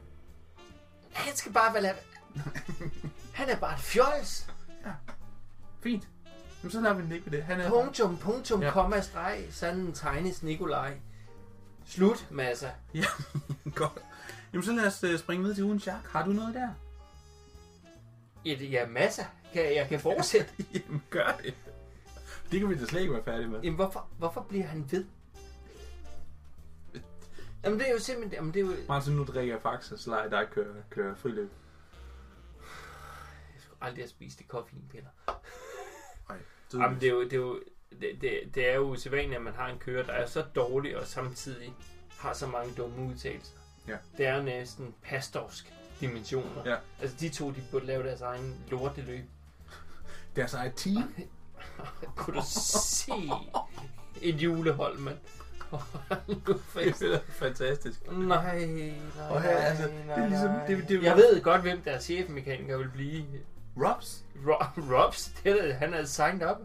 Han skal bare være... Han er bare et fjols. Fint. Jamen, så lader vi den ved det. Han er Punktum, punktum, Ja. ja. komma, streg. Sådan en tegnes Nikolaj. Slut, Massa. Ja, godt. Jamen, så lad os øh, springe ned til ugens jak. Har du noget der? Ja, det- ja Massa. Kan, jeg kan fortsætte. Jamen, gør det. Det kan vi da slet ikke være færdige med. Jamen, hvorfor, hvorfor bliver han ved? Jamen, det er jo simpelthen... Jamen, det er jo... Martin, nu drikker jeg faktisk og slej dig kører, kører friløb. Aldrig have spist de koffeinpiller. Nej, Jamen, det er jo... Det er jo det, det, det er jo usædvanligt, at man har en kører, der er så dårlig og samtidig har så mange dumme udtalelser. Ja. Det er jo næsten pastorsk dimensioner. Ja. Altså, de to, de burde lave deres egen lorteløb. Det er så et team. Kunne du se et julehold, mand? Det er fantastisk. Nej, nej, Og her, altså, det er ligesom- nej. det- det Jeg ved godt, hvem der er chefmekaniker vil blive. Robs. Ro- Robs, det er, han er signed up.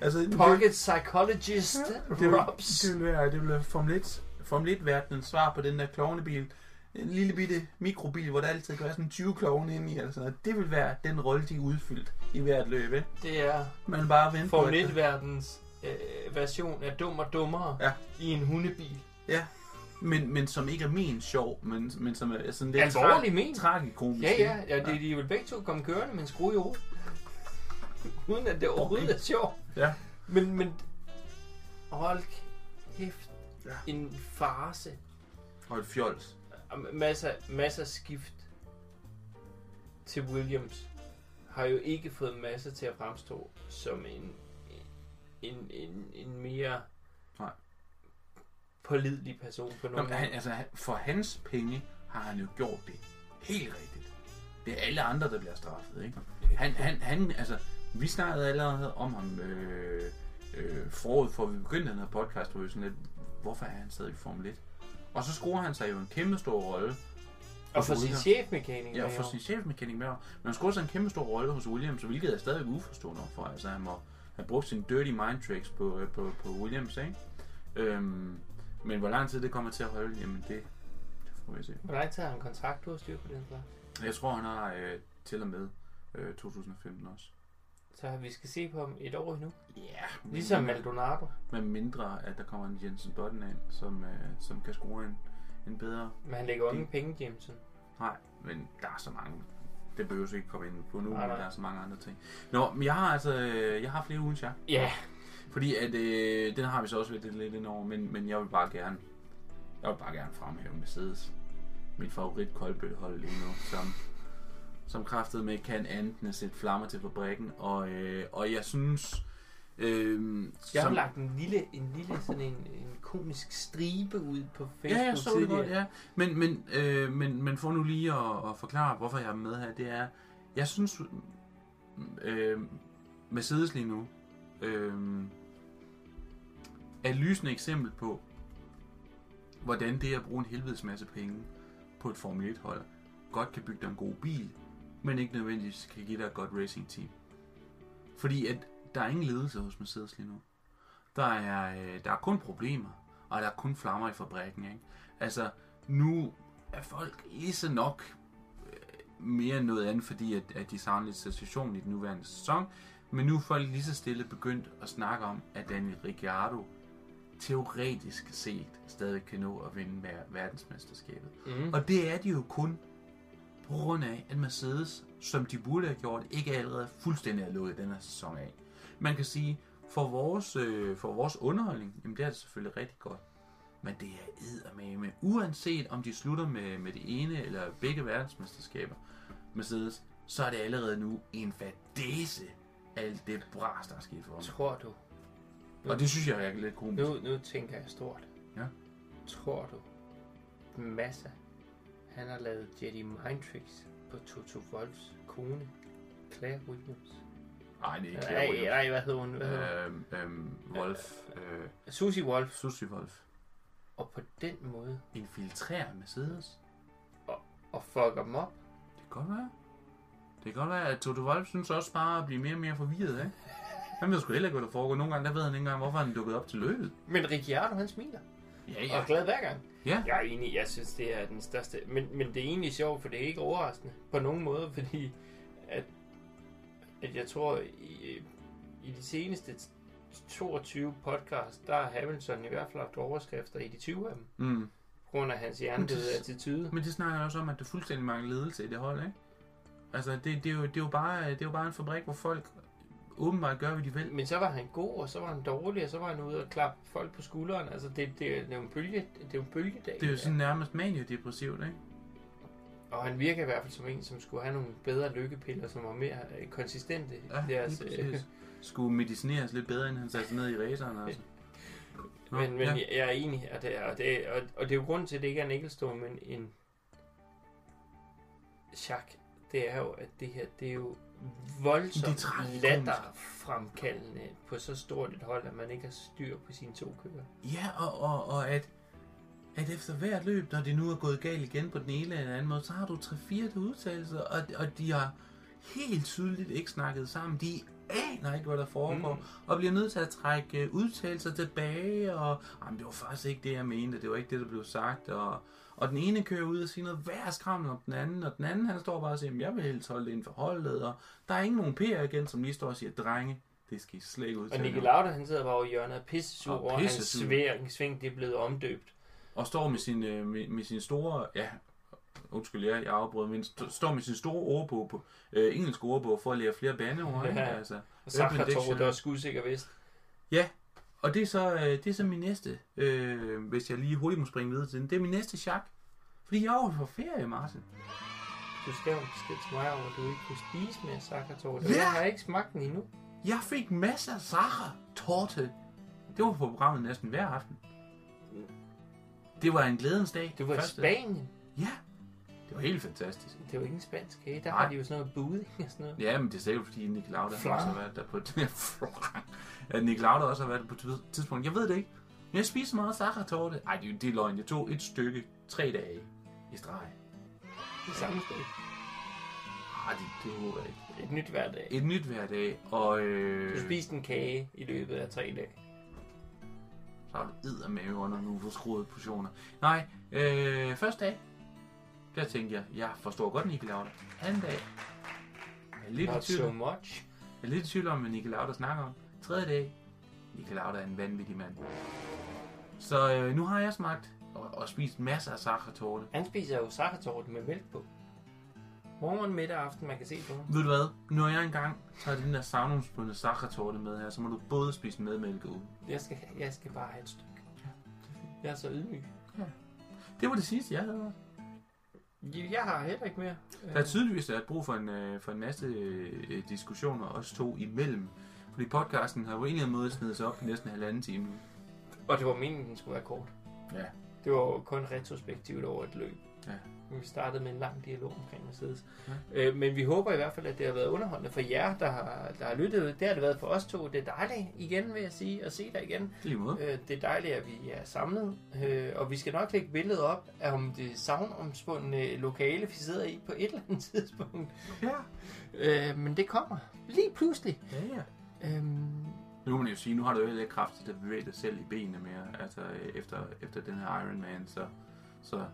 Altså, det, Pocket psychologist, det, vil, Robs. det vil være, det vil være Formel 1, Formel 1 verdenens svar på den der klovnebil. En lille bitte mikrobil, hvor der altid kan være sådan 20 klovne inde i. Altså, det vil være den rolle, de er udfyldt i hvert løb. Ikke? Det er Man bare vente Formel at- 1-verdens øh, version af dum og dummere Ja. i en hundebil. Ja, men, men som ikke er ment sjov, men, men som er sådan lidt Alvorligt ment. tragikomisk. Ja, ja, ja, det, de er vel begge to kommet kørende med en skrue i hovedet. Uden at det overhovedet er sjovt. Ja. Men, men hold kæft. Ja. En farse. Og et fjols. Masser, masser skift til Williams har jo ikke fået masser til at fremstå som en, en, en, en mere. Pålidelig person på Nå, nogen han, altså, for hans penge har han jo gjort det helt rigtigt. Det er alle andre, der bliver straffet, ikke? Han, han, han altså, vi snakkede allerede om ham øh, øh, forud for, vi begyndte den her podcast, hvor vi sådan lidt, hvorfor er han stadig i Formel 1? Og så scorer han sig jo en kæmpe stor rolle. Og for sin Williams. chefmekaniker. Ja, og for sin chefmekanik med. Men han scorer sig en kæmpe stor rolle hos Williams, hvilket er stadigvæk uforstående for. Altså, han må have brugt sin dirty mind tricks på, øh, på, på Williams, ikke? Øhm, men hvor lang tid det kommer til at holde, jamen det, det får vi se. Hvor lang tid har han kontrakt, du har styr på den slags? Jeg tror, han har øh, til og med øh, 2015 også. Så vi skal se på ham et år endnu. Ja, yeah, Ligesom Maldonado. Med mindre, at der kommer en Jensen Button ind, som, øh, som kan score en, en bedre... Men han lægger jo ingen penge, Jameson. Nej, men der er så mange det behøver ikke komme ind på nu, Nej, men nej. der er så mange andre ting. Nå, men jeg har altså, øh, jeg har flere ugens jeg. Ja, Fordi at, øh, den har vi så også været lidt ind over, men, men jeg vil bare gerne, jeg vil bare gerne fremhæve Mercedes. Mit favorit koldbøllehold lige nu, som, som kraftede med kan andet sætte flammer til fabrikken. Og, øh, og jeg synes, øh, jeg har som, lagt en lille, en lille sådan en, en komisk stribe ud på Facebook Ja, jeg så det godt, ja. Men, men, øh, men, men for nu lige at, at forklare, hvorfor jeg er med her, det er, jeg synes, øh, Mercedes lige nu øh, er et lysende eksempel på, hvordan det at bruge en helvedes masse penge på et Formel 1-hold, godt kan bygge dig en god bil, men ikke nødvendigvis kan give dig et godt racing team. Fordi at der er ingen ledelse hos Mercedes lige nu. Der er, øh, der er kun problemer, og der er kun flammer i fabrikken. Ikke? Altså, nu er folk lige så nok øh, mere end noget andet, fordi at, at de savner lidt sensation i den nuværende sæson. Men nu er folk lige så stille begyndt at snakke om, at Daniel Ricciardo teoretisk set stadig kan nå at vinde ver- verdensmesterskabet. Mm. Og det er de jo kun på grund af, at Mercedes, som de burde have gjort, ikke allerede fuldstændig er lukket den her sæson af. Man kan sige, for vores, øh, for vores underholdning, jamen det er det selvfølgelig rigtig godt. Men det er eddermame. Uanset om de slutter med, med det ene eller begge verdensmesterskaber, Mercedes, så er det allerede nu en fadese alt det bras, der er sket for dem. Tror du? Og det synes jeg er lidt komisk. Nu, nu tænker jeg stort. Ja. Tror du, Massa, han har lavet Jedi Mind Tricks på Toto Wolfs kone, Claire Williams? Nej, det er ikke Nej, Claire Williams. nej, hvad hedder hun? Hvad hedder hun? Øhm, øhm, Wolf. Øh, Susie Wolf. Susie Wolf. Og på den måde, Infiltrerer Mercedes. og fucker dem op. Det kan godt være. Det kan godt være, at Toto Wolff synes også bare at blive mere og mere forvirret, ikke? Han ved sgu heller ikke, hvad der foregår. Nogle gange, der ved han ikke engang, hvorfor han dukket op til løbet. Men Ricciardo, han smiler. Ja, Og er glad hver gang. Ja. Jeg er enig, jeg synes, det er den største. Men, men det er egentlig sjovt, for det er ikke overraskende på nogen måde, fordi at, at jeg tror, i, i de seneste 22 podcasts, der har Hamilton i hvert fald haft overskrifter i de 20 af dem, Mm. på grund af hans hjernedøde attitude. Men det snakker også om, at der er fuldstændig mange ledelse i det hold, ikke? Altså, det, det, er jo, det, er jo bare, det er jo bare en fabrik, hvor folk åbenbart gør, hvad de vil. Men så var han god, og så var han dårlig, og så var han ude og klappe folk på skulderen. Altså, det, det, det er jo en bølge, det er jo en bølgedag. Det er jo sådan nærmest maniodepressivt, ikke? Og han virker i hvert fald som en, som skulle have nogle bedre lykkepiller, som var mere øh, konsistente. Ja, deres, øh. Skulle medicineres lidt bedre, end han satte ned i raceren, altså. Nå, Men, men ja. jeg er enig, og det er, og det er, og, og det er jo grunden til, at det ikke er en Ecclestone, men en chak. Det er jo, at det her, det er jo voldsomt er latterfremkaldende på så stort et hold, at man ikke har styr på sine to kører. Ja, og, og, og at, at efter hvert løb, når det nu er gået galt igen på den ene eller anden måde, så har du tre-fire der udtalelser, og, og de har helt tydeligt ikke snakket sammen. De aner ikke, hvad der foregår, Mm. mm. og bliver nødt til at trække øh, udtalelser tilbage, og jamen, det var faktisk ikke det, jeg mente, det var ikke det, der blev sagt, og, og den ene kører ud og siger noget værre skrammel om den anden, og den anden, han står bare og siger, "Jamen, jeg vil helst holde det inden for holdet, og der er ikke nogen PR igen, som lige står og siger, drenge, det skal I slet ikke Og udtale. Nicky om." Lauda, han sidder bare over i hjørnet og pissesur Og over, hans sving, sving det er blevet omdøbt. og står med sin, øh, med, med sin store, ja, undskyld, jeg, jeg afbrød, men st- står med sin store ordbog på, øh, engelsk ordbog, for at lære flere bandeord, ikke? Ja. Altså, Og Sacher Dictionary. der er skudsikker vist. ja, og det er så, øh, det er så min næste, øh, hvis jeg lige hurtigt må springe videre til den, det er min næste chak. Fordi jeg er jo på ferie, Martin. Du en besked til mig om, at du ikke kunne spise mere sakkertorte. Ja. Jeg har ikke smagt den endnu. Jeg fik masser af sacher torte. Det var på programmet næsten hver aften. Det var en glædens dag. Det var i Spanien. Ja, var helt fantastisk. Det er jo ikke en spansk kage. Der Nej. har de jo sådan noget budding og sådan noget. Ja, men det er sikkert, fordi Nick Lauda Flan. også har været der på et at Nick Lauda også har været der på et tidspunkt. Jeg ved det ikke. Men jeg spiser meget sakkertorte. Ej, det, er- det er løgn. Jeg tog et stykke tre dage i streg. Det samme sted. Ej, det, det håber jeg ikke. Et nyt hver dag. Et nyt hver dag, og øh, Du spiste en kage i løbet af tre dage. så har du eddermave under nogle forskruede portioner. Nej, øh, første dag, der tænkte jeg, jeg forstår godt Nick Lauda. Anden dag, jeg er lidt i Not tvivl so much. Jeg er lidt i tvivl om, hvad Nicky Lauda snakker om. Tredje dag, Nicky Lauda er en vanvittig mand. Så øh, nu har jeg smagt og, og spist masser af sakkertorte. Han spiser jo sakkertorte med mælk på. Morgen, middag og aften, man kan se på. Ved du hvad? Når jeg engang tager den der savnomsbundne sakkertorte med her, så må du både spise med mælk og uden. Jeg skal, jeg skal bare have et stykke. Jeg er så ydmyg. Det var det sidste, jeg havde. Jeg har heller ikke mere. Der er tydeligvis der er brug for en, øh, for en masse øh, diskussioner, os to imellem. Fordi podcasten har eller anden måde snedet sig op i næsten en halvanden time nu. Og det var meningen, den skulle være kort. Ja. Det var jo kun retrospektivt over et løb. Ja. Vi startede med en lang dialog omkring Mercedes. Ja. Øh, men vi håber i hvert fald, at det har været underholdende for jer, der har, der har lyttet. Det har det været for os to. Det er dejligt igen, vil jeg sige, at se dig igen. Lige måde. Øh, det er dejligt, at vi er samlet. Øh, og vi skal nok lægge billedet op af om det savnomspundne lokale, vi sidder i på et eller andet tidspunkt. Ja. Øh, men det kommer lige pludselig. Ja, ja. Øhm, Nu kan man jo sige, nu har du jo heller ikke kraft til at bevæge dig selv i benene mere, altså øh, efter, efter den her Ironman, så, så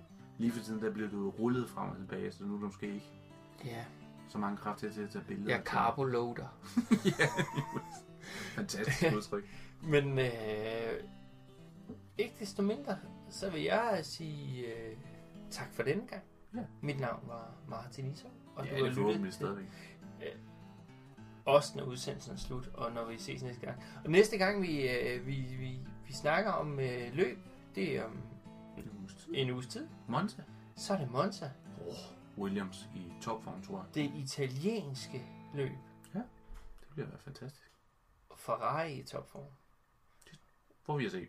lige for tiden der bliver du rullet frem og tilbage, så nu er du måske ikke ja, så mange kraft til at tage billeder. jeg er carboloader. ja, fantastisk udtryk. Men øh, ikke desto mindre, så vil jeg sige øh, tak for denne gang. Ja. Mit navn var Martin Isov, og Ja, du det er forhåbentlig stadigvæk. os, når udsendelsen er slut, og når vi ses næste gang. Og næste gang, vi, øh, vi, vi, vi snakker om øh, løb, det er om En uges tid. Monza. Så er det Monza, Williams i topform, tror jeg. det italienske løb. Det bliver fantastisk. Ferrari i topform. Får vi at se.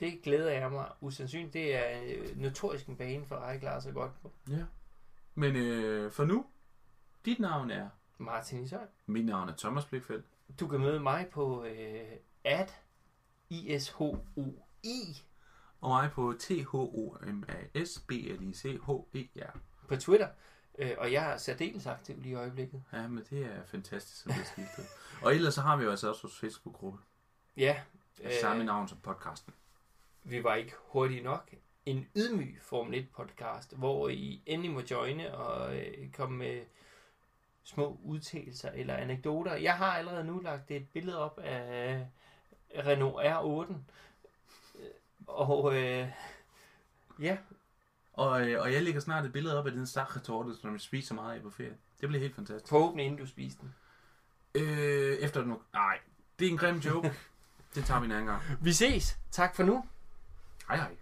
Det glæder jeg mig usandsynligt. Det er øh, notorisk en bane, Ferrari klarer sig godt på. Ja. Men øh, for nu, dit navn er, Martin Ishøj. mit navn er Thomas Blikfeldt. Du kan møde mig på øh, at ISHOI Og mig på t h o m a s b l i c h e r på Twitter. Øh, og jeg er særdeles aktiv lige i øjeblikket. Ja, men det er fantastisk, som det er skiftet. Og ellers så har vi jo altså også vores Facebook-gruppe. Ja, Øh, samme navn som podcasten. vi var ikke hurtige nok. En ydmyg Formel 1 podcast, hvor I endelig må joine og øh, komme med små udtalelser eller anekdoter. Jeg har allerede nu lagt et billede op af Renault R8. Og øh, ja, Og, øh, og jeg lægger snart et billede op af den sakretorte, som jeg spiser meget af på ferie. Det bliver helt fantastisk. forhåbentlig inden du spiser den. Øh, efter nu... Nej, det er en grim joke. det tager vi en anden gang. Vi ses. Tak for nu. Hej hej.